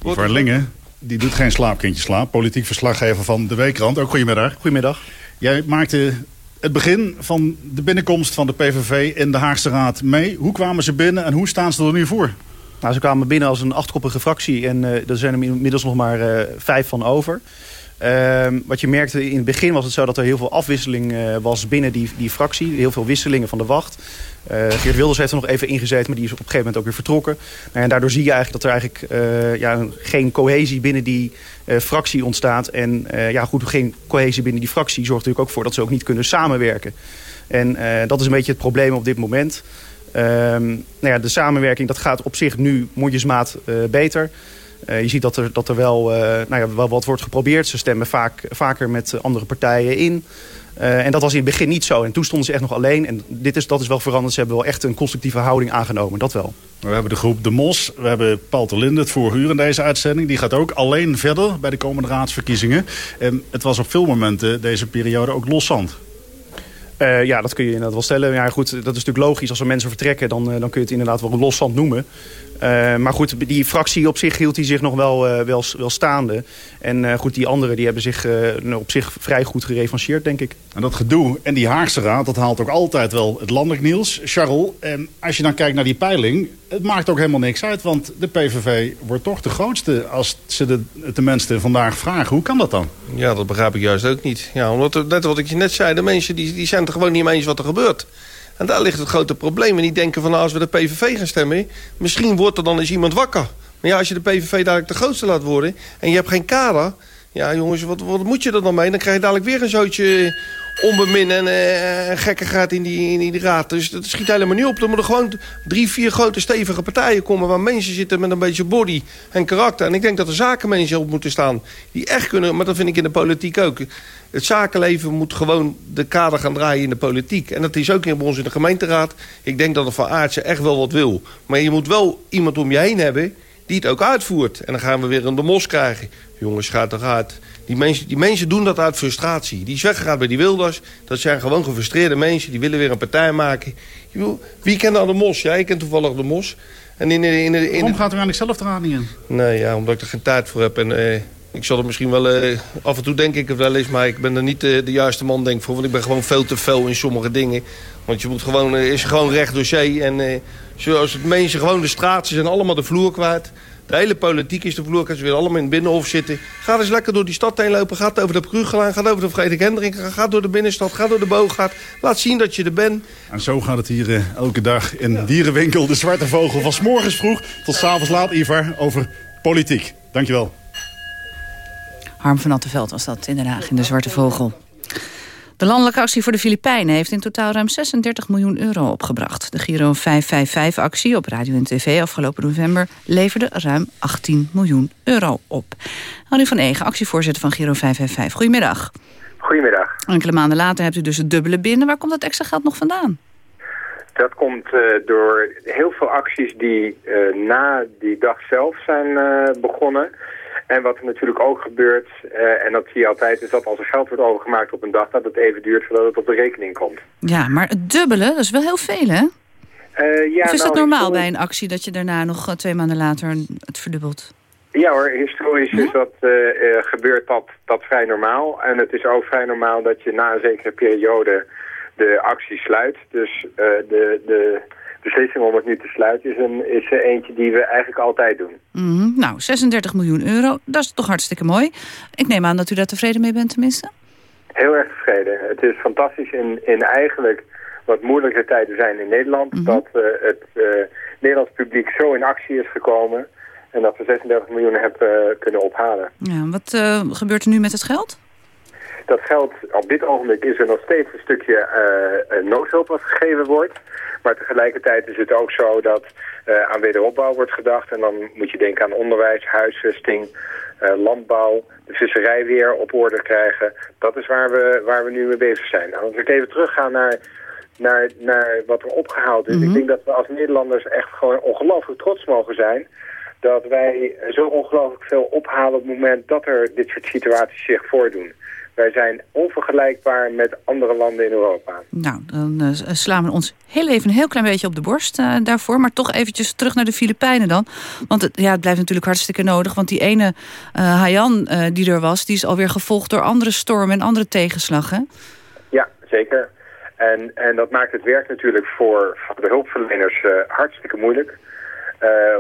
Speaker 20: Verlingen, die doet geen slaapkindje slaap. Politiek verslaggever van de Weekrand. Ook goedemiddag.
Speaker 22: Goedemiddag.
Speaker 20: Jij maakte het begin van de binnenkomst van de PVV in de Haagse Raad mee. Hoe kwamen ze binnen en hoe staan ze er nu voor?
Speaker 22: Nou, ze kwamen binnen als een achtkoppige fractie en uh, er zijn er inmiddels nog maar uh, vijf van over. Ehm, wat je merkte in het begin was het zo dat er heel veel afwisseling uh, was binnen die, die fractie. Heel veel wisselingen van de wacht. Uh, Geert Wilders heeft er nog even ingezeten, maar die is op een gegeven moment ook weer vertrokken. Nou, en daardoor zie je eigenlijk dat er eigenlijk uh, ja, geen cohesie binnen die fractie ontstaat. En ja, goed, geen cohesie binnen die fractie zorgt natuurlijk ook voor dat ze ook niet kunnen samenwerken. En dat is een beetje het probleem op dit moment. Ehm, nou ja, de samenwerking dat gaat op zich nu mondjesmaat beter. Uh, je ziet dat er, dat er wel, uh, nou ja, wel wat wordt geprobeerd. Ze stemmen vaak, vaker met andere partijen in. En dat was in het begin niet zo. En toen stonden ze echt nog alleen. En dit is, dat is wel veranderd. Ze hebben wel echt een constructieve houding aangenomen. Dat wel.
Speaker 20: We hebben de groep De Mos. We hebben Paul de Linde het vorige uur in deze uitzending. Die gaat ook alleen verder bij de komende raadsverkiezingen. En het was op veel momenten deze periode ook loszand.
Speaker 22: Uh, ja, dat kun je inderdaad wel stellen. Ja, goed, dat is natuurlijk logisch. Als er mensen vertrekken, dan, uh, dan kun je het inderdaad wel loszand noemen. Uh, maar goed, die fractie op zich hield die zich nog wel, uh, wel, wel staande. En uh, goed, die anderen die hebben zich op zich vrij goed gerevancheerd, denk ik.
Speaker 20: En dat gedoe en die Haagse Raad, dat haalt ook altijd wel het landelijk nieuws. Charles, en als je dan kijkt naar die peiling... het maakt ook helemaal niks uit, want de PVV wordt toch de grootste... als ze de, de mensen vandaag vragen. Hoe kan dat dan?
Speaker 21: Ja, dat begrijp ik juist ook niet. Ja, omdat, net wat ik je net zei, de mensen die, die zijn gewoon niet mee eens wat er gebeurt. En daar ligt het grote probleem. En die denken van nou, als we de PVV gaan stemmen... misschien wordt er dan eens iemand wakker. Maar ja, als je de PVV dadelijk de grootste laat worden... en je hebt geen kader... ja jongens, wat, wat moet je er dan mee? Dan krijg je dadelijk weer een zootje onbemin en uh, gekke gaat in die, in die raad. Dus dat schiet helemaal niet op. Er moeten gewoon drie, vier grote stevige partijen komen... waar mensen zitten met een beetje body en karakter. En ik denk dat er zakenmensen op moeten staan. Die echt kunnen, maar dat vind ik in de politiek ook. Het zakenleven moet gewoon de kader gaan draaien in de politiek. En dat is ook bij ons in de gemeenteraad. Ik denk dat er van Aartsen echt wel wat wil. Maar je moet wel iemand om je heen hebben die het ook uitvoert. En dan gaan we weer een de mos krijgen. Jongens, gaat eruit. Die mensen, die mensen doen dat uit frustratie. Die is weggegaan bij die Wilders. Dat zijn gewoon gefrustreerde mensen. Die willen weer een partij maken. Wie kent nou de mos? Jij kent toevallig de mos.
Speaker 20: En in, in, in, Waarom gaat er eigenlijk zelf de niet in?
Speaker 21: Nee, ja, omdat ik er geen tijd voor heb. En, eh, ik zal er misschien wel... Uh, af en toe denk ik het wel eens, maar ik ben er niet uh, de juiste man denk voor. Want ik ben gewoon veel te fel in sommige dingen. Want je moet gewoon... Uh, is gewoon recht dossier. En zoals het mensen gewoon de straat... Ze zijn allemaal de vloer kwijt. De hele politiek is de vloer. Ze willen allemaal in het binnenhof zitten. Ga eens lekker door die stad heen lopen. Ga over de Prugelaan. Ga over de Frederik Hendrik. Ga door de binnenstad. Ga door de Boogaard. Laat zien dat je er bent.
Speaker 20: En zo gaat het hier elke dag in Dierenwinkel De Zwarte Vogel. Van s morgens vroeg tot s avonds laat, Ivar, over politiek. Dankjewel.
Speaker 2: Harm van Attenveld was dat in Den Haag in de Zwarte Vogel. De landelijke actie voor de Filipijnen heeft in totaal ruim 36 miljoen euro opgebracht. De Giro 555-actie op radio en tv afgelopen november leverde ruim 18 miljoen euro op. Harry van Egen, actievoorzitter van Giro 555. Goedemiddag.
Speaker 23: Goedemiddag.
Speaker 2: Enkele maanden later hebt u dus het dubbele binnen. Waar komt dat extra geld nog vandaan?
Speaker 23: Dat komt uh, door heel veel acties die uh, na die dag zelf zijn uh, begonnen. En wat er natuurlijk ook gebeurt, uh, en dat zie je altijd... is dat als er geld wordt overgemaakt op een dag... dat het even duurt voordat het op de rekening komt.
Speaker 2: Ja, maar het dubbele, dat is wel heel veel, hè?
Speaker 23: Uh, ja,
Speaker 2: of is
Speaker 23: nou,
Speaker 2: dat normaal bij een actie... dat je daarna nog twee maanden later het verdubbelt?
Speaker 23: Ja hoor, historisch is dat, uh, gebeurt dat, dat vrij normaal. En het is ook vrij normaal dat je na een zekere periode de actie sluit. Dus de... de beslissing om het nu te sluiten is, een, is er eentje die we eigenlijk altijd doen.
Speaker 2: Mm, nou, 36 miljoen euro, dat is toch hartstikke mooi. Ik neem aan dat u daar tevreden mee bent tenminste?
Speaker 23: Heel erg tevreden. Het is fantastisch in, in eigenlijk wat moeilijke tijden zijn in Nederland.
Speaker 2: Mhm.
Speaker 23: Dat uh, het uh, Nederlands publiek zo in actie is gekomen. En dat we 36 miljoen hebben uh, kunnen ophalen.
Speaker 2: Ja, wat gebeurt er nu met het geld?
Speaker 23: Dat geld, op dit ogenblik is er nog steeds een stukje noodhulp wat gegeven wordt. Maar tegelijkertijd is het ook zo dat uh, aan wederopbouw wordt gedacht. En dan moet je denken aan onderwijs, huisvesting, uh, landbouw, de visserij weer op orde krijgen. Dat is waar we, waar we nu mee bezig zijn. Nou, als ik even terugga naar, naar, naar wat er opgehaald is.
Speaker 2: Mhm.
Speaker 23: Ik denk dat we als Nederlanders echt gewoon ongelooflijk trots mogen zijn dat wij zo ongelooflijk veel ophalen op het moment dat er dit soort situaties zich voordoen. Wij zijn onvergelijkbaar met andere landen in Europa.
Speaker 2: Nou, dan uh, slaan we ons heel even een heel klein beetje op de borst uh, daarvoor. Maar toch eventjes terug naar de Filipijnen dan. Want het, ja, het blijft natuurlijk hartstikke nodig. Want die ene uh, Haiyan die er was, die is alweer gevolgd door andere stormen en andere tegenslagen.
Speaker 23: Ja, zeker. En, en dat maakt het werk natuurlijk voor, voor de hulpverleners hartstikke moeilijk.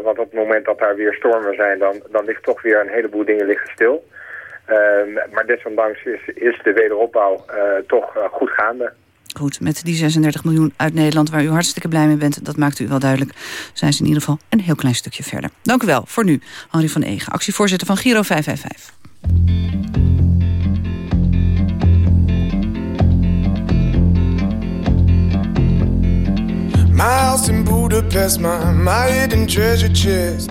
Speaker 23: want op het moment dat daar weer stormen zijn, dan, dan ligt toch weer een heleboel dingen liggen stil. Uh, maar desondanks is, is de wederopbouw uh, toch uh, goed gaande.
Speaker 2: Goed, met die 36 miljoen uit Nederland waar u hartstikke blij mee bent... dat maakt u wel duidelijk, zijn ze in ieder geval een heel klein stukje verder. Dank u wel voor nu, Henri van Egen, actievoorzitter van Giro 555.
Speaker 24: My house in Budapest, my, my hidden treasure chest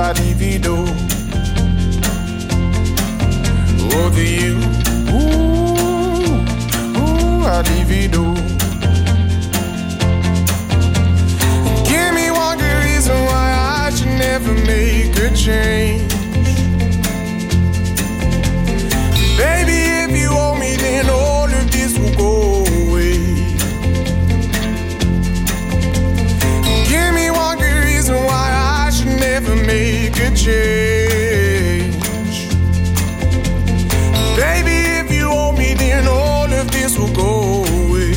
Speaker 24: I divido. Over you, ooh, ooh, I divido. Give me one good reason why I should never make a change. Baby, if you owe me, then all of this will go away. Give me one good reason why make a change. Baby, if you owe me, then all of this will go away.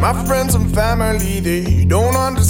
Speaker 24: My friends and family, they don't understand.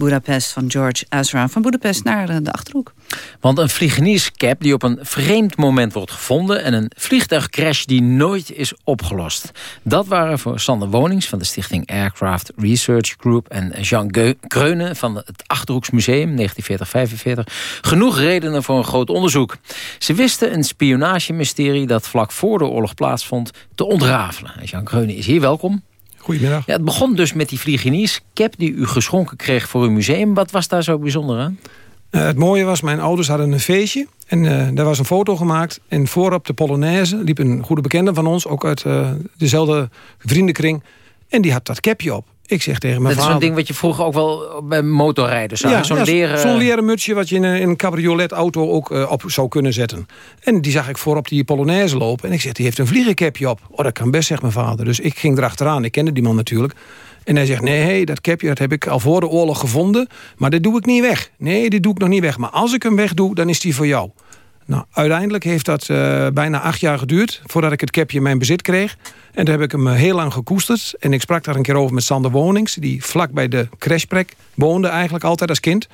Speaker 2: Budapest van George Ezra. Van Budapest naar eh, de Achterhoek.
Speaker 3: Want een vliegenierscap die op een vreemd moment wordt gevonden... en een vliegtuigcrash die nooit is opgelost. Dat waren voor Sander Wonings van de stichting Aircraft Research Group... en Jean Kreunen van het Achterhoeksmuseum 1940-45... genoeg redenen voor een groot onderzoek. Ze wisten een spionagemysterie dat vlak voor de oorlog plaatsvond... te ontrafelen. Jean Kreunen is hier, welkom.
Speaker 25: Goedemiddag.
Speaker 3: Ja, het begon dus met die vliegenierscap die u geschonken kreeg voor uw museum. Wat was daar zo bijzonder aan?
Speaker 25: Uh, het mooie was, mijn ouders hadden een feestje. En uh, daar was een foto gemaakt. En voorop de Polonaise liep een goede bekende van ons. Ook uit uh, dezelfde vriendenkring. En die had dat capje op. Ik zeg tegen mijn
Speaker 3: dat
Speaker 25: vader...
Speaker 3: Dat is zo'n ding wat je vroeger ook wel bij motorrijden zag.
Speaker 25: Ja,
Speaker 3: zo'n
Speaker 25: ja,
Speaker 3: leren...
Speaker 25: Zo'n leren mutsje wat je in een, in een cabriolet-auto ook uh, op zou kunnen zetten. En die zag ik voorop die Polonaise lopen. En ik zeg, die heeft een vliegencapje op. Oh, dat kan best, zegt mijn vader. Dus ik ging erachteraan. Ik kende die man natuurlijk. En hij zegt, nee, hey, dat capje dat heb ik al voor de oorlog gevonden. Maar dat doe ik niet weg. Nee, dit doe ik nog niet weg. Maar als ik hem weg doe, dan is die voor jou. Nou, uiteindelijk heeft dat uh, bijna acht jaar geduurd... voordat ik het capje in mijn bezit kreeg. En daar heb ik hem heel lang gekoesterd. En ik sprak daar een keer over met Sander Wonings... die vlak bij de crashplek woonde eigenlijk altijd als kind.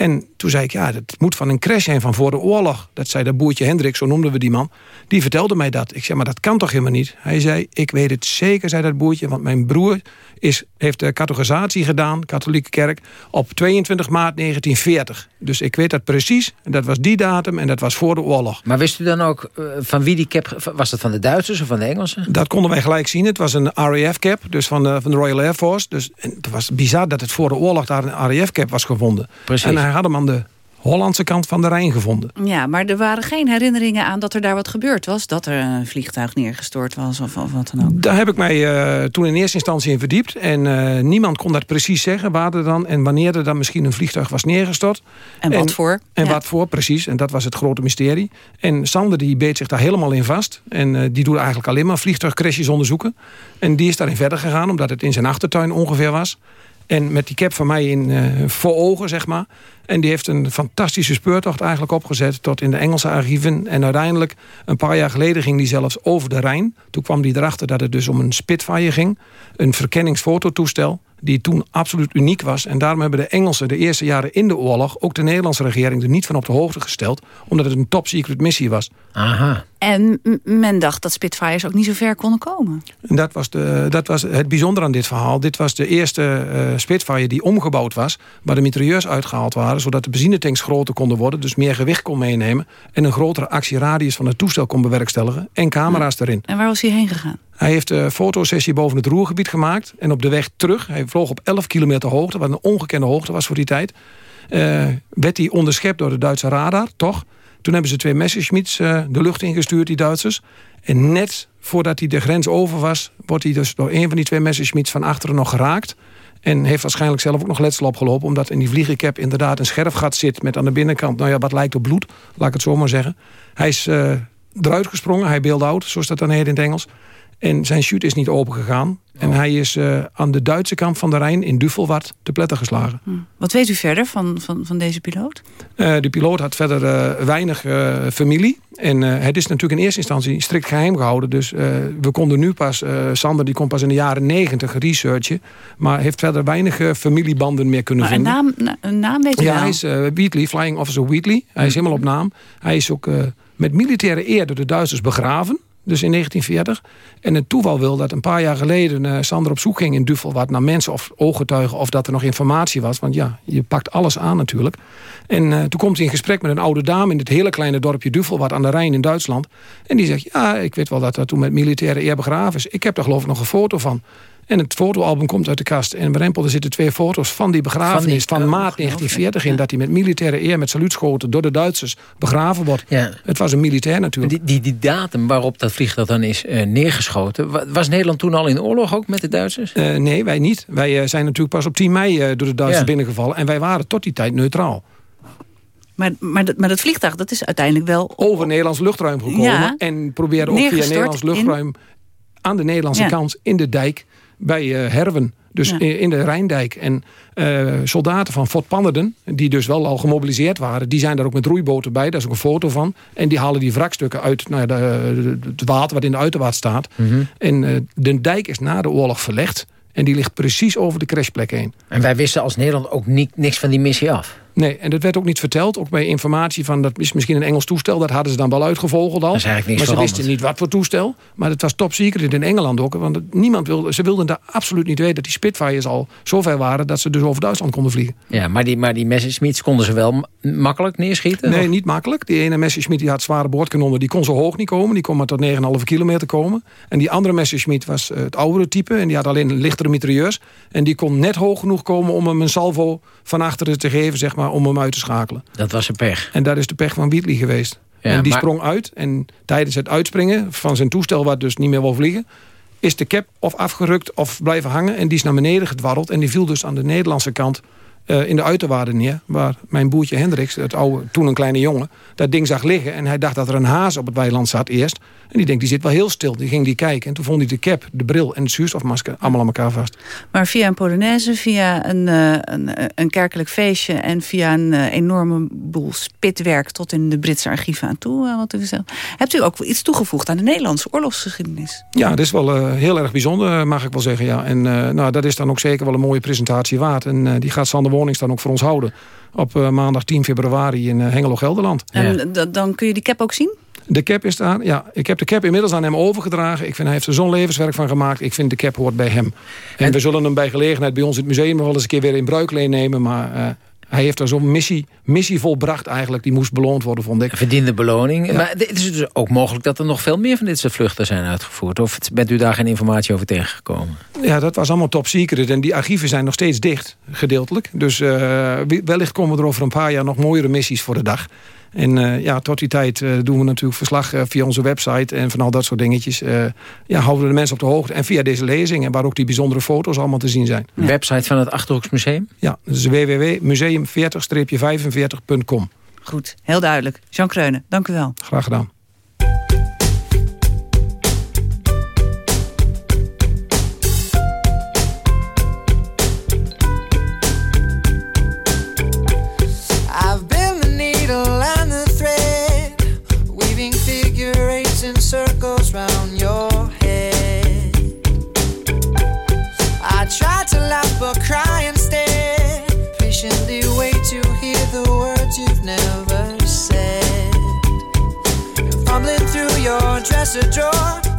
Speaker 25: En toen zei ik, ja, dat moet van een crash zijn van voor de oorlog. Dat zei dat boertje Hendrik, zo noemden we die man. Die vertelde mij dat. Ik zei, maar dat kan toch helemaal niet? Hij zei, ik weet het zeker, zei dat boertje... want mijn broer is, heeft de categorisatie gedaan, katholieke kerk... op 22 maart 1940. Dus ik weet dat precies. En dat was die datum en dat was voor de oorlog.
Speaker 3: Maar wist u dan ook uh, van wie die cap... was dat van de Duitsers of van de Engelsen?
Speaker 25: Dat konden wij gelijk zien. Het was een RAF-cap, dus van de, van de Royal Air Force. Dus, en het was bizar dat het voor de oorlog daar een RAF-cap was gevonden.
Speaker 3: Precies.
Speaker 25: En hij had hem aan de Hollandse kant van de Rijn gevonden.
Speaker 2: Ja, maar er waren geen herinneringen aan dat er daar wat gebeurd was. Dat er een vliegtuig neergestort was of, of wat dan ook.
Speaker 25: Daar heb ik mij uh, toen in eerste instantie in verdiept. En uh, niemand kon dat precies zeggen waar er dan en wanneer er dan misschien een vliegtuig was neergestort.
Speaker 2: En wat voor.
Speaker 25: En
Speaker 2: ja.
Speaker 25: wat voor, precies. En dat was het grote mysterie. En Sander die beet zich daar helemaal in vast. En uh, die doet eigenlijk alleen maar vliegtuigcrashes onderzoeken. En die is daarin verder gegaan omdat het in zijn achtertuin ongeveer was. En met die cap van mij in, uh, voor ogen, zeg maar. En die heeft een fantastische speurtocht eigenlijk opgezet... tot in de Engelse archieven. En uiteindelijk, een paar jaar geleden, ging die zelfs over de Rijn. Toen kwam die erachter dat het dus om een Spitfire ging. Een verkenningsfototoestel. Die toen absoluut uniek was. En daarom hebben de Engelsen de eerste jaren in de oorlog... ook de Nederlandse regering er niet van op de hoogte gesteld... omdat het een top-secret missie was.
Speaker 3: Aha.
Speaker 2: En men dacht dat Spitfires ook niet zo ver konden komen.
Speaker 25: En dat was, de, dat was het bijzondere aan dit verhaal. Dit was de eerste uh, Spitfire die omgebouwd was... waar de mitrailleurs uitgehaald waren... zodat de benzinetanks groter konden worden... dus meer gewicht kon meenemen... en een grotere actieradius van het toestel kon bewerkstelligen... en camera's erin.
Speaker 2: En waar was hij heen gegaan?
Speaker 25: Hij heeft een fotosessie boven het Roergebied gemaakt. En op de weg terug, hij vloog op 11 kilometer hoogte... wat een ongekende hoogte was voor die tijd... Uh, werd hij onderschept door de Duitse radar, toch? Toen hebben ze twee Messerschmitts uh, de lucht ingestuurd, die Duitsers. En net voordat hij de grens over was... wordt hij dus door een van die twee Messerschmitts van achteren nog geraakt... En heeft waarschijnlijk zelf ook nog letsel opgelopen... omdat in die vliegencap inderdaad een scherfgat zit... met aan de binnenkant, nou ja, wat lijkt op bloed. Laat ik het zo maar zeggen. Hij is eruit gesprongen, hij beeld out, zoals dat dan heet in het Engels. En zijn chute is niet open gegaan. En hij is uh, aan de Duitse kant van de Rijn in Duvelwart te pletten geslagen.
Speaker 2: Hm. Wat weet u verder van, van, van deze piloot?
Speaker 25: Uh, de piloot had verder uh, weinig familie. En het is natuurlijk in eerste instantie strikt geheim gehouden. Dus we konden nu pas, Sander die kon pas in de jaren negentig researchen. Maar heeft verder weinig familiebanden meer kunnen
Speaker 2: maar
Speaker 25: vinden.
Speaker 2: Een naam, een naam weet
Speaker 25: Ja,
Speaker 2: wel?
Speaker 25: hij is Wheatley, Flying Officer Wheatley. Hij is helemaal op naam. Hij is ook met militaire eer door de Duitsers begraven. Dus in 1940. En het toeval wil dat een paar jaar geleden uh, Sander op zoek ging in Duvelwart naar mensen of ooggetuigen of dat er nog informatie was. Want ja, je pakt alles aan natuurlijk. En uh, toen komt hij in gesprek met een oude dame in het hele kleine dorpje Duvelwart aan de Rijn in Duitsland. En die zegt, ja, ik weet wel dat dat toen met militaire eer begraven is. Ik heb daar geloof ik nog een foto van. En het fotoalbum komt uit de kast. En bij Rempel er zitten twee foto's van die begrafenis van, die, van maart 1940 in. Dat hij met militaire eer met saluutschoten door de Duitsers begraven wordt.
Speaker 3: Ja.
Speaker 25: Het was een militair natuurlijk.
Speaker 3: Die, die, die datum waarop dat vliegtuig dan is uh, neergeschoten. Was Nederland toen al in oorlog ook met de Duitsers?
Speaker 25: Uh, nee, wij niet. Wij uh, zijn natuurlijk pas op 10 mei door de Duitsers ja. binnengevallen. En wij waren tot die tijd neutraal.
Speaker 2: Maar, maar, dat, maar dat vliegtuig dat is uiteindelijk wel...
Speaker 25: Over Nederlands luchtruim gekomen.
Speaker 2: Ja.
Speaker 25: En probeerde ook via Nederlands luchtruim... In... aan de Nederlandse ja. kant in de dijk bij uh, Herwen. Dus ja. in de Rijndijk. En uh, soldaten van Fort Pannerden, die dus wel al gemobiliseerd waren... die zijn daar ook met roeiboten bij, daar is ook een foto van. En die halen die wrakstukken uit nou ja, de, de, het water wat in de uiterwaard staat.
Speaker 3: Mhm.
Speaker 25: Mm -hmm. En uh, de dijk is na de oorlog verlegd. En die ligt precies over de crashplek heen.
Speaker 3: En wij wisten als Nederland ook niet, niks van die missie af?
Speaker 25: Nee, en dat werd ook niet verteld. Ook bij informatie van dat is misschien een Engels toestel. Dat hadden ze dan wel uitgevogeld al.
Speaker 3: Dat is eigenlijk niks
Speaker 25: maar ze
Speaker 3: veranderd.
Speaker 25: wisten niet wat voor toestel. Maar het was top secret in Engeland ook. Want niemand wilde, ze wilden daar absoluut niet weten dat die Spitfires al zo ver waren dat ze dus over Duitsland konden vliegen.
Speaker 3: Ja, maar die, maar die Messerschmitts konden ze wel makkelijk neerschieten?
Speaker 25: Nee,
Speaker 3: of?
Speaker 25: niet makkelijk. Die ene Messerschmitt die had zware boordkanonnen. Die kon zo hoog niet komen. Die kon maar tot 9,5 kilometer komen. En die andere Messerschmitt was het oudere type. En die had alleen lichtere mitrailleurs. En die kon net hoog genoeg komen om hem een salvo van achteren te geven, zeg maar, om hem uit te schakelen.
Speaker 3: Dat was een pech.
Speaker 25: En dat is de pech van Wheatley geweest.
Speaker 3: Ja,
Speaker 25: en die
Speaker 3: maar-
Speaker 25: sprong uit. En tijdens het uitspringen van zijn toestel, wat dus niet meer wil vliegen... is de cap of afgerukt of blijven hangen. En die is naar beneden gedwarreld. En die viel dus aan de Nederlandse kant eh, in de uiterwaarden neer. Waar mijn boertje Hendricks, het oude, toen een kleine jongen... dat ding zag liggen. En hij dacht dat er een haas op het weiland zat eerst. En die denkt, die zit wel heel stil. Die ging die kijken. En toen vond hij de cap, de bril en het zuurstofmasker... allemaal aan elkaar vast.
Speaker 2: Maar via een Polonaise, via een, eh, een, een kerkelijk feestje... en via een eh, enorme boel spitwerk tot in de Britse archieven aan toe... eh, wat u zegt. Hebt u ook wel iets toegevoegd aan de Nederlandse oorlogsgeschiedenis?
Speaker 25: Ja, dat is wel eh, heel erg bijzonder, mag ik wel zeggen. Ja. En eh, nou, dat is dan ook zeker wel een mooie presentatie waard. En eh, die gaat Sander Wonings dan ook voor ons houden. Op eh, maandag 10 februari in eh, Hengelo-Gelderland.
Speaker 2: En dan kun je die cap ook zien?
Speaker 25: De cap is daar. Ja, ik heb de cap inmiddels aan hem overgedragen. Ik vind hij heeft er zo'n levenswerk van gemaakt. Ik vind de cap hoort bij hem. En, we zullen hem bij gelegenheid bij ons in het museum nog wel eens een keer weer in bruikleen nemen. Maar eh, hij heeft er zo'n missie, missie volbracht eigenlijk. Die moest beloond worden, vond ik.
Speaker 3: Verdiende beloning. Maar het is dus ook mogelijk dat er nog veel meer van dit soort vluchten zijn uitgevoerd. Of bent u daar geen informatie over tegengekomen?
Speaker 25: Ja, dat was allemaal top secret. En die archieven zijn nog steeds dicht, gedeeltelijk. Dus eh, wellicht komen er over een paar jaar nog mooiere missies voor de dag. En eh, ja, tot die tijd eh, doen we natuurlijk verslag eh, via onze website... en van al dat soort dingetjes. Eh, ja, houden we de mensen op de hoogte. En via deze lezing, waar ook die bijzondere foto's allemaal te zien zijn.
Speaker 3: Website van het Achterhoeksmuseum?
Speaker 25: Ja, dat is www.museum40-45.com.
Speaker 2: Goed, heel duidelijk. Jean Kreunen, dank u wel.
Speaker 25: Graag gedaan.
Speaker 26: a drawer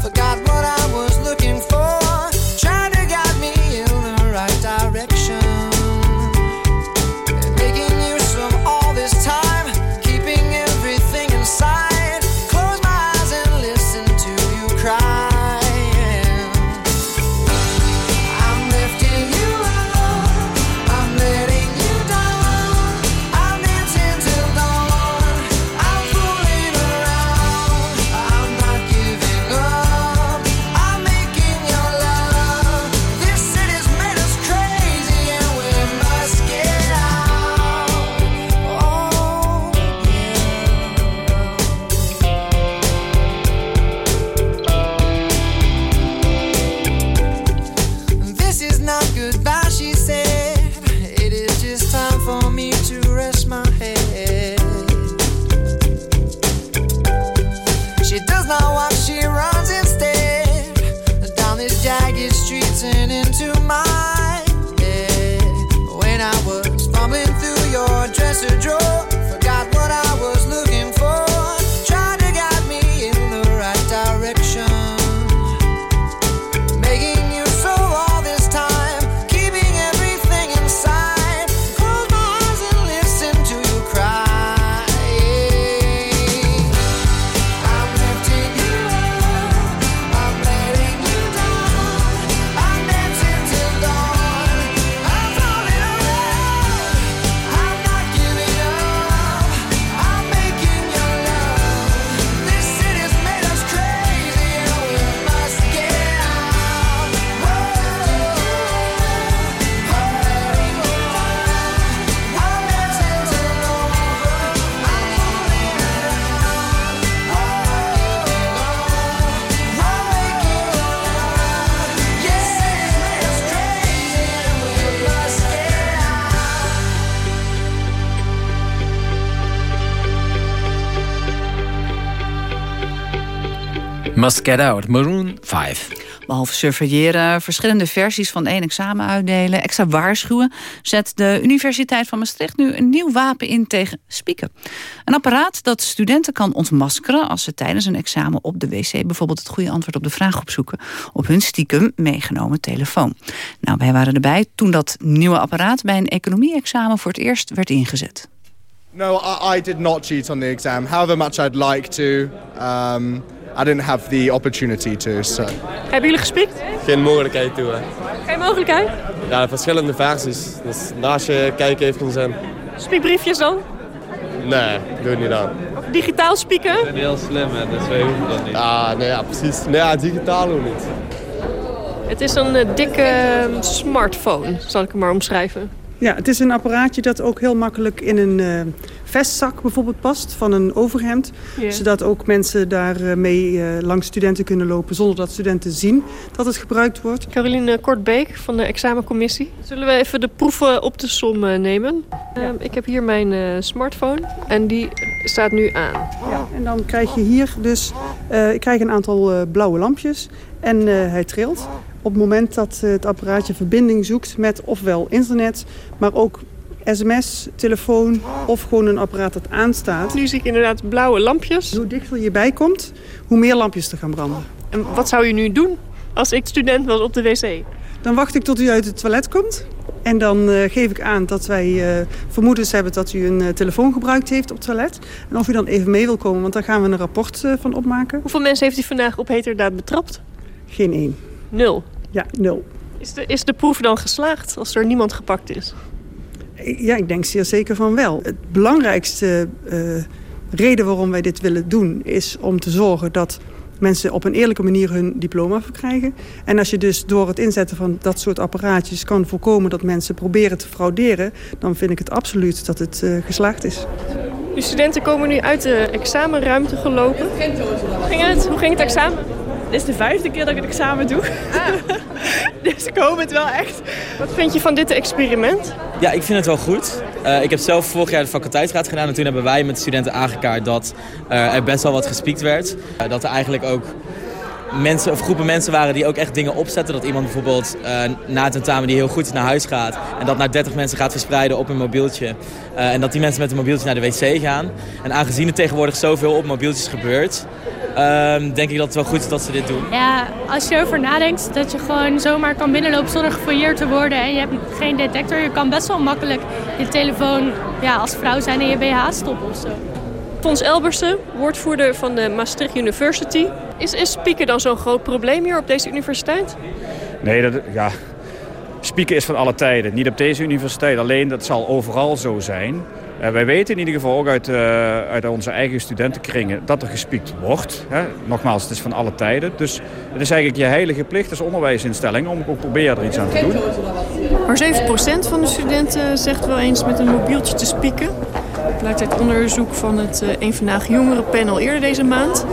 Speaker 26: your dresser Must Get Out,
Speaker 3: Maroon 5.
Speaker 2: Behalve surveilleren, verschillende versies van één examen uitdelen... extra waarschuwen, zet de Universiteit van Maastricht nu een nieuw wapen in tegen spieken. Een apparaat dat studenten kan ontmaskeren... als ze tijdens een examen op de wc bijvoorbeeld het goede antwoord op de vraag opzoeken... op hun stiekem meegenomen telefoon. Nou, wij waren erbij toen dat nieuwe apparaat bij een economie-examen voor het eerst werd ingezet.
Speaker 27: No, I, I did not cheat on the exam. However much I'd like to, um, I didn't have the opportunity to. So.
Speaker 28: Hebben jullie gespiekt?
Speaker 29: Geen mogelijkheid toe, hè.
Speaker 28: Geen mogelijkheid?
Speaker 29: Ja, verschillende versies. Dus naast je kijken heeft geen zin.
Speaker 28: Spiekbriefjes dan?
Speaker 29: Nee, doe het niet aan.
Speaker 28: Of digitaal spieken?
Speaker 29: Ik ben heel slim, hè, dus wij hoeven dat niet. Ah, nee, ja, precies. Nee, ja, digitaal ook niet.
Speaker 28: Het is een eh, dikke eh, smartphone, zal ik hem maar omschrijven.
Speaker 19: Ja, het is een apparaatje dat ook heel makkelijk in een eh, vestzak bijvoorbeeld past van een overhemd. Zodat ook mensen daarmee mee eh, langs studenten kunnen lopen zonder dat studenten zien dat het gebruikt wordt.
Speaker 28: Caroline Kortbeek van de examencommissie. Zullen we even de proeven op de som eh, nemen? Ehm, ik heb hier mijn eh, smartphone en die staat nu aan.
Speaker 19: Ja, en dan krijg je hier dus, eh, ik krijg een aantal eh, blauwe lampjes en eh, hij trilt. Op het moment dat eh, het apparaatje verbinding zoekt met ofwel internet, maar ook sms, telefoon of gewoon een apparaat dat aanstaat.
Speaker 28: Nu zie ik inderdaad blauwe lampjes.
Speaker 19: Hoe dichter je bij komt, hoe meer lampjes er gaan branden.
Speaker 28: En wat zou je nu doen als ik student was op de wc?
Speaker 19: Dan wacht ik tot u uit het toilet komt. En dan eh, geef ik aan dat wij eh, vermoedens hebben dat u een telefoon gebruikt heeft op het toilet. En of u dan even mee wil komen, want daar gaan we een rapport van opmaken.
Speaker 28: Hoeveel mensen heeft u vandaag op heterdaad betrapt?
Speaker 19: Geen één.
Speaker 28: Nul.
Speaker 19: Ja, nul.
Speaker 28: Is de, is de proef dan geslaagd als er niemand gepakt is?
Speaker 19: Ja, ik denk zeer zeker van wel. Het belangrijkste eh, reden waarom wij dit willen doen... is om te zorgen dat mensen op een eerlijke manier hun diploma verkrijgen. En als je dus door het inzetten van dat soort apparaatjes... kan voorkomen dat mensen proberen te frauderen... dan vind ik het absoluut dat het eh, geslaagd is.
Speaker 28: De studenten komen nu uit de examenruimte gelopen. Hoe ging het? Hoe ging het examen?
Speaker 30: Dit is de vijfde keer dat ik het examen doe. dus ik hoop het wel echt.
Speaker 28: Wat vind je van dit experiment?
Speaker 31: Ja, ik vind het wel goed. Eh, ik heb zelf vorig jaar de faculteitsraad gedaan en toen hebben wij met de studenten aangekaart dat eh, er best wel wat gespiekt werd. Eh, dat er eigenlijk ook mensen of groepen mensen waren die ook echt dingen opzetten. Dat iemand bijvoorbeeld eh, na het tentamen die heel goed is naar huis gaat en dat naar 30 mensen gaat verspreiden op een mobieltje. Eh, en dat die mensen met een mobieltje naar de wc gaan. En aangezien er tegenwoordig zoveel op mobieltjes gebeurt, ehm, denk ik dat het wel goed is dat ze dit doen.
Speaker 32: Ja, als je erover nadenkt dat je gewoon zomaar kan binnenlopen zonder gefouilleerd te worden en je hebt geen detector, je kan best wel makkelijk je telefoon ja, als vrouw zijn in je BH stoppen of zo.
Speaker 28: Fons Elbersen, woordvoerder van de Maastricht University. Is, is spieken dan zo'n groot probleem hier op deze universiteit?
Speaker 33: Nee, dat, ja. Spieken is van alle tijden. Niet op deze universiteit alleen, dat zal overal zo zijn. Eh, wij weten in ieder geval ook uit, eh, uit onze eigen studentenkringen dat er gespiekt wordt. Hè. Nogmaals, het is van alle tijden. Dus het is eigenlijk je heilige plicht als onderwijsinstelling om ook proberen er iets aan te doen.
Speaker 28: Maar 7% van de studenten zegt wel eens met een mobieltje te spieken. Blijkt uit onderzoek van het eh, Een Vandaag Jongerenpanel eerder deze maand.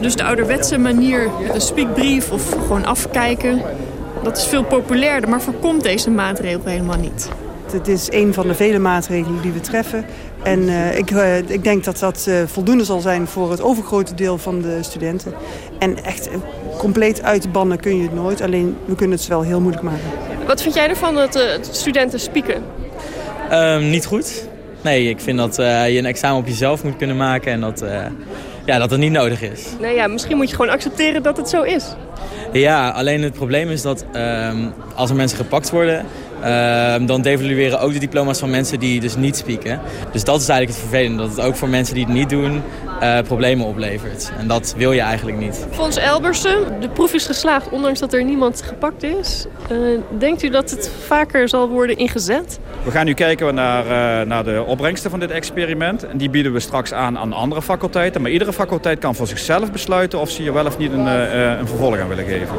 Speaker 28: Dus de ouderwetse manier met een spiekbrief of gewoon afkijken... dat is veel populairder, maar voorkomt deze maatregel helemaal niet.
Speaker 19: Het is een van de vele maatregelen die we treffen. En eh, ik, eh, ik denk dat dat eh, voldoende zal zijn voor het overgrote deel van de studenten. En echt compleet uitbannen kun je het nooit. Alleen we kunnen het wel heel moeilijk maken.
Speaker 28: Wat vind jij ervan dat studenten spieken?
Speaker 31: Ehm, niet goed. Nee, ik vind dat eh, je een examen op jezelf moet kunnen maken en dat, eh, ja, dat het niet nodig is.
Speaker 28: Nou ja, misschien moet je gewoon accepteren dat het zo is.
Speaker 31: Ja, alleen het probleem is dat ehm, als er mensen gepakt worden... ehm, dan devalueren ook de diploma's van mensen die dus niet spieken. Dus dat is eigenlijk het vervelende. Dat het ook voor mensen die het niet doen eh, problemen oplevert. En dat wil je eigenlijk niet.
Speaker 28: Fons Elbersen, de proef is geslaagd ondanks dat er niemand gepakt is. Eh, denkt u dat het vaker zal worden ingezet?
Speaker 33: We gaan nu kijken naar, eh, naar de opbrengsten van dit experiment. En die bieden we straks aan aan andere faculteiten. Maar iedere faculteit kan voor zichzelf besluiten of ze hier wel of niet een, een vervolg aan willen geven.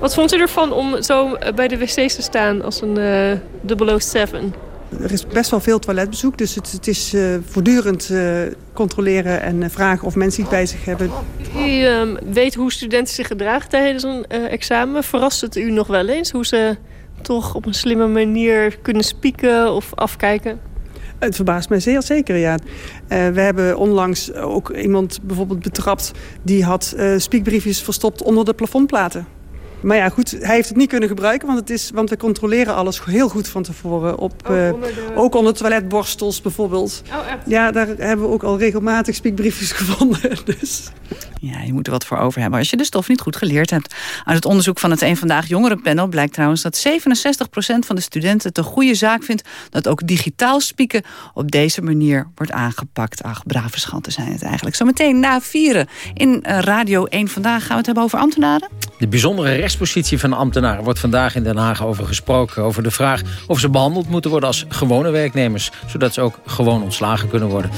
Speaker 28: Wat vond u ervan om zo bij de wc's te staan als een eh 007?
Speaker 19: Er is best wel veel toiletbezoek, dus het, het is eh, voortdurend eh, controleren en eh, vragen of mensen iets bij zich hebben.
Speaker 28: U ehm, weet hoe studenten zich gedragen tijdens een examen. Verrast het u nog wel eens hoe ze toch op een slimme manier kunnen spieken of afkijken?
Speaker 19: Het verbaast mij zeer zeker, ja. We hebben onlangs ook iemand bijvoorbeeld betrapt... die had eh, spiekbriefjes verstopt onder de plafondplaten. Maar ja, goed, hij heeft het niet kunnen gebruiken... want, het is, want we controleren alles heel goed van tevoren. Op, eh, Ook onder toiletborstels bijvoorbeeld. Ja, daar hebben we ook al regelmatig spiekbriefjes gevonden. Dus.
Speaker 2: Ja, je moet er wat voor over hebben als je de stof niet goed geleerd hebt. Uit het onderzoek van het Een Vandaag Jongerenpanel blijkt trouwens dat 67% van de studenten het een goede zaak vindt dat ook digitaal spieken op deze manier wordt aangepakt. Ach, brave schatten zijn het eigenlijk. Zometeen na vieren in eh, Radio 1 Vandaag gaan we het hebben over ambtenaren.
Speaker 3: De bijzondere rechtspositie van ambtenaren wordt vandaag in Den Haag over gesproken. Over de vraag of ze behandeld moeten worden als gewone werknemers. Zodat ze ook gewoon ontslagen kunnen worden.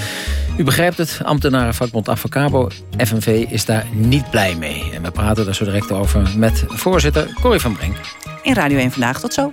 Speaker 3: U begrijpt het, ambtenarenvakbond Avocabo, FNV, is daar niet blij mee. En we praten daar zo direct over met voorzitter Corrie van Brenk.
Speaker 2: In Radio 1 Vandaag, tot zo.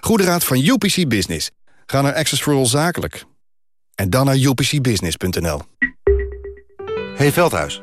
Speaker 34: Goede raad van UPC Business. Ga naar Access for All Zakelijk. En dan naar upcbusiness.nl.
Speaker 17: Hey Veldhuis,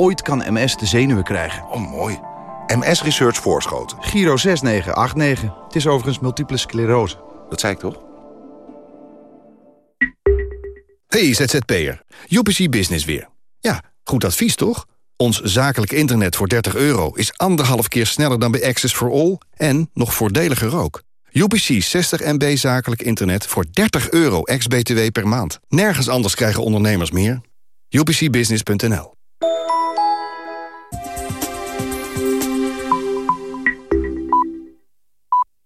Speaker 17: Ooit kan MS de zenuwen krijgen.
Speaker 13: Oh, mooi.
Speaker 35: MS Research Voorschoten.
Speaker 36: Giro 6989. Het is overigens multiple sclerose.
Speaker 35: Dat zei ik toch?
Speaker 17: Hey ZZP'er, UPC Business weer. Ja, goed advies toch? Ons zakelijk internet voor 30 euro is anderhalf keer sneller dan bij Access for All... en nog voordeliger ook. UPC 60 MB zakelijk internet voor 30 euro ex-BTW per maand. Nergens anders krijgen ondernemers meer. UPCbusiness.nl Música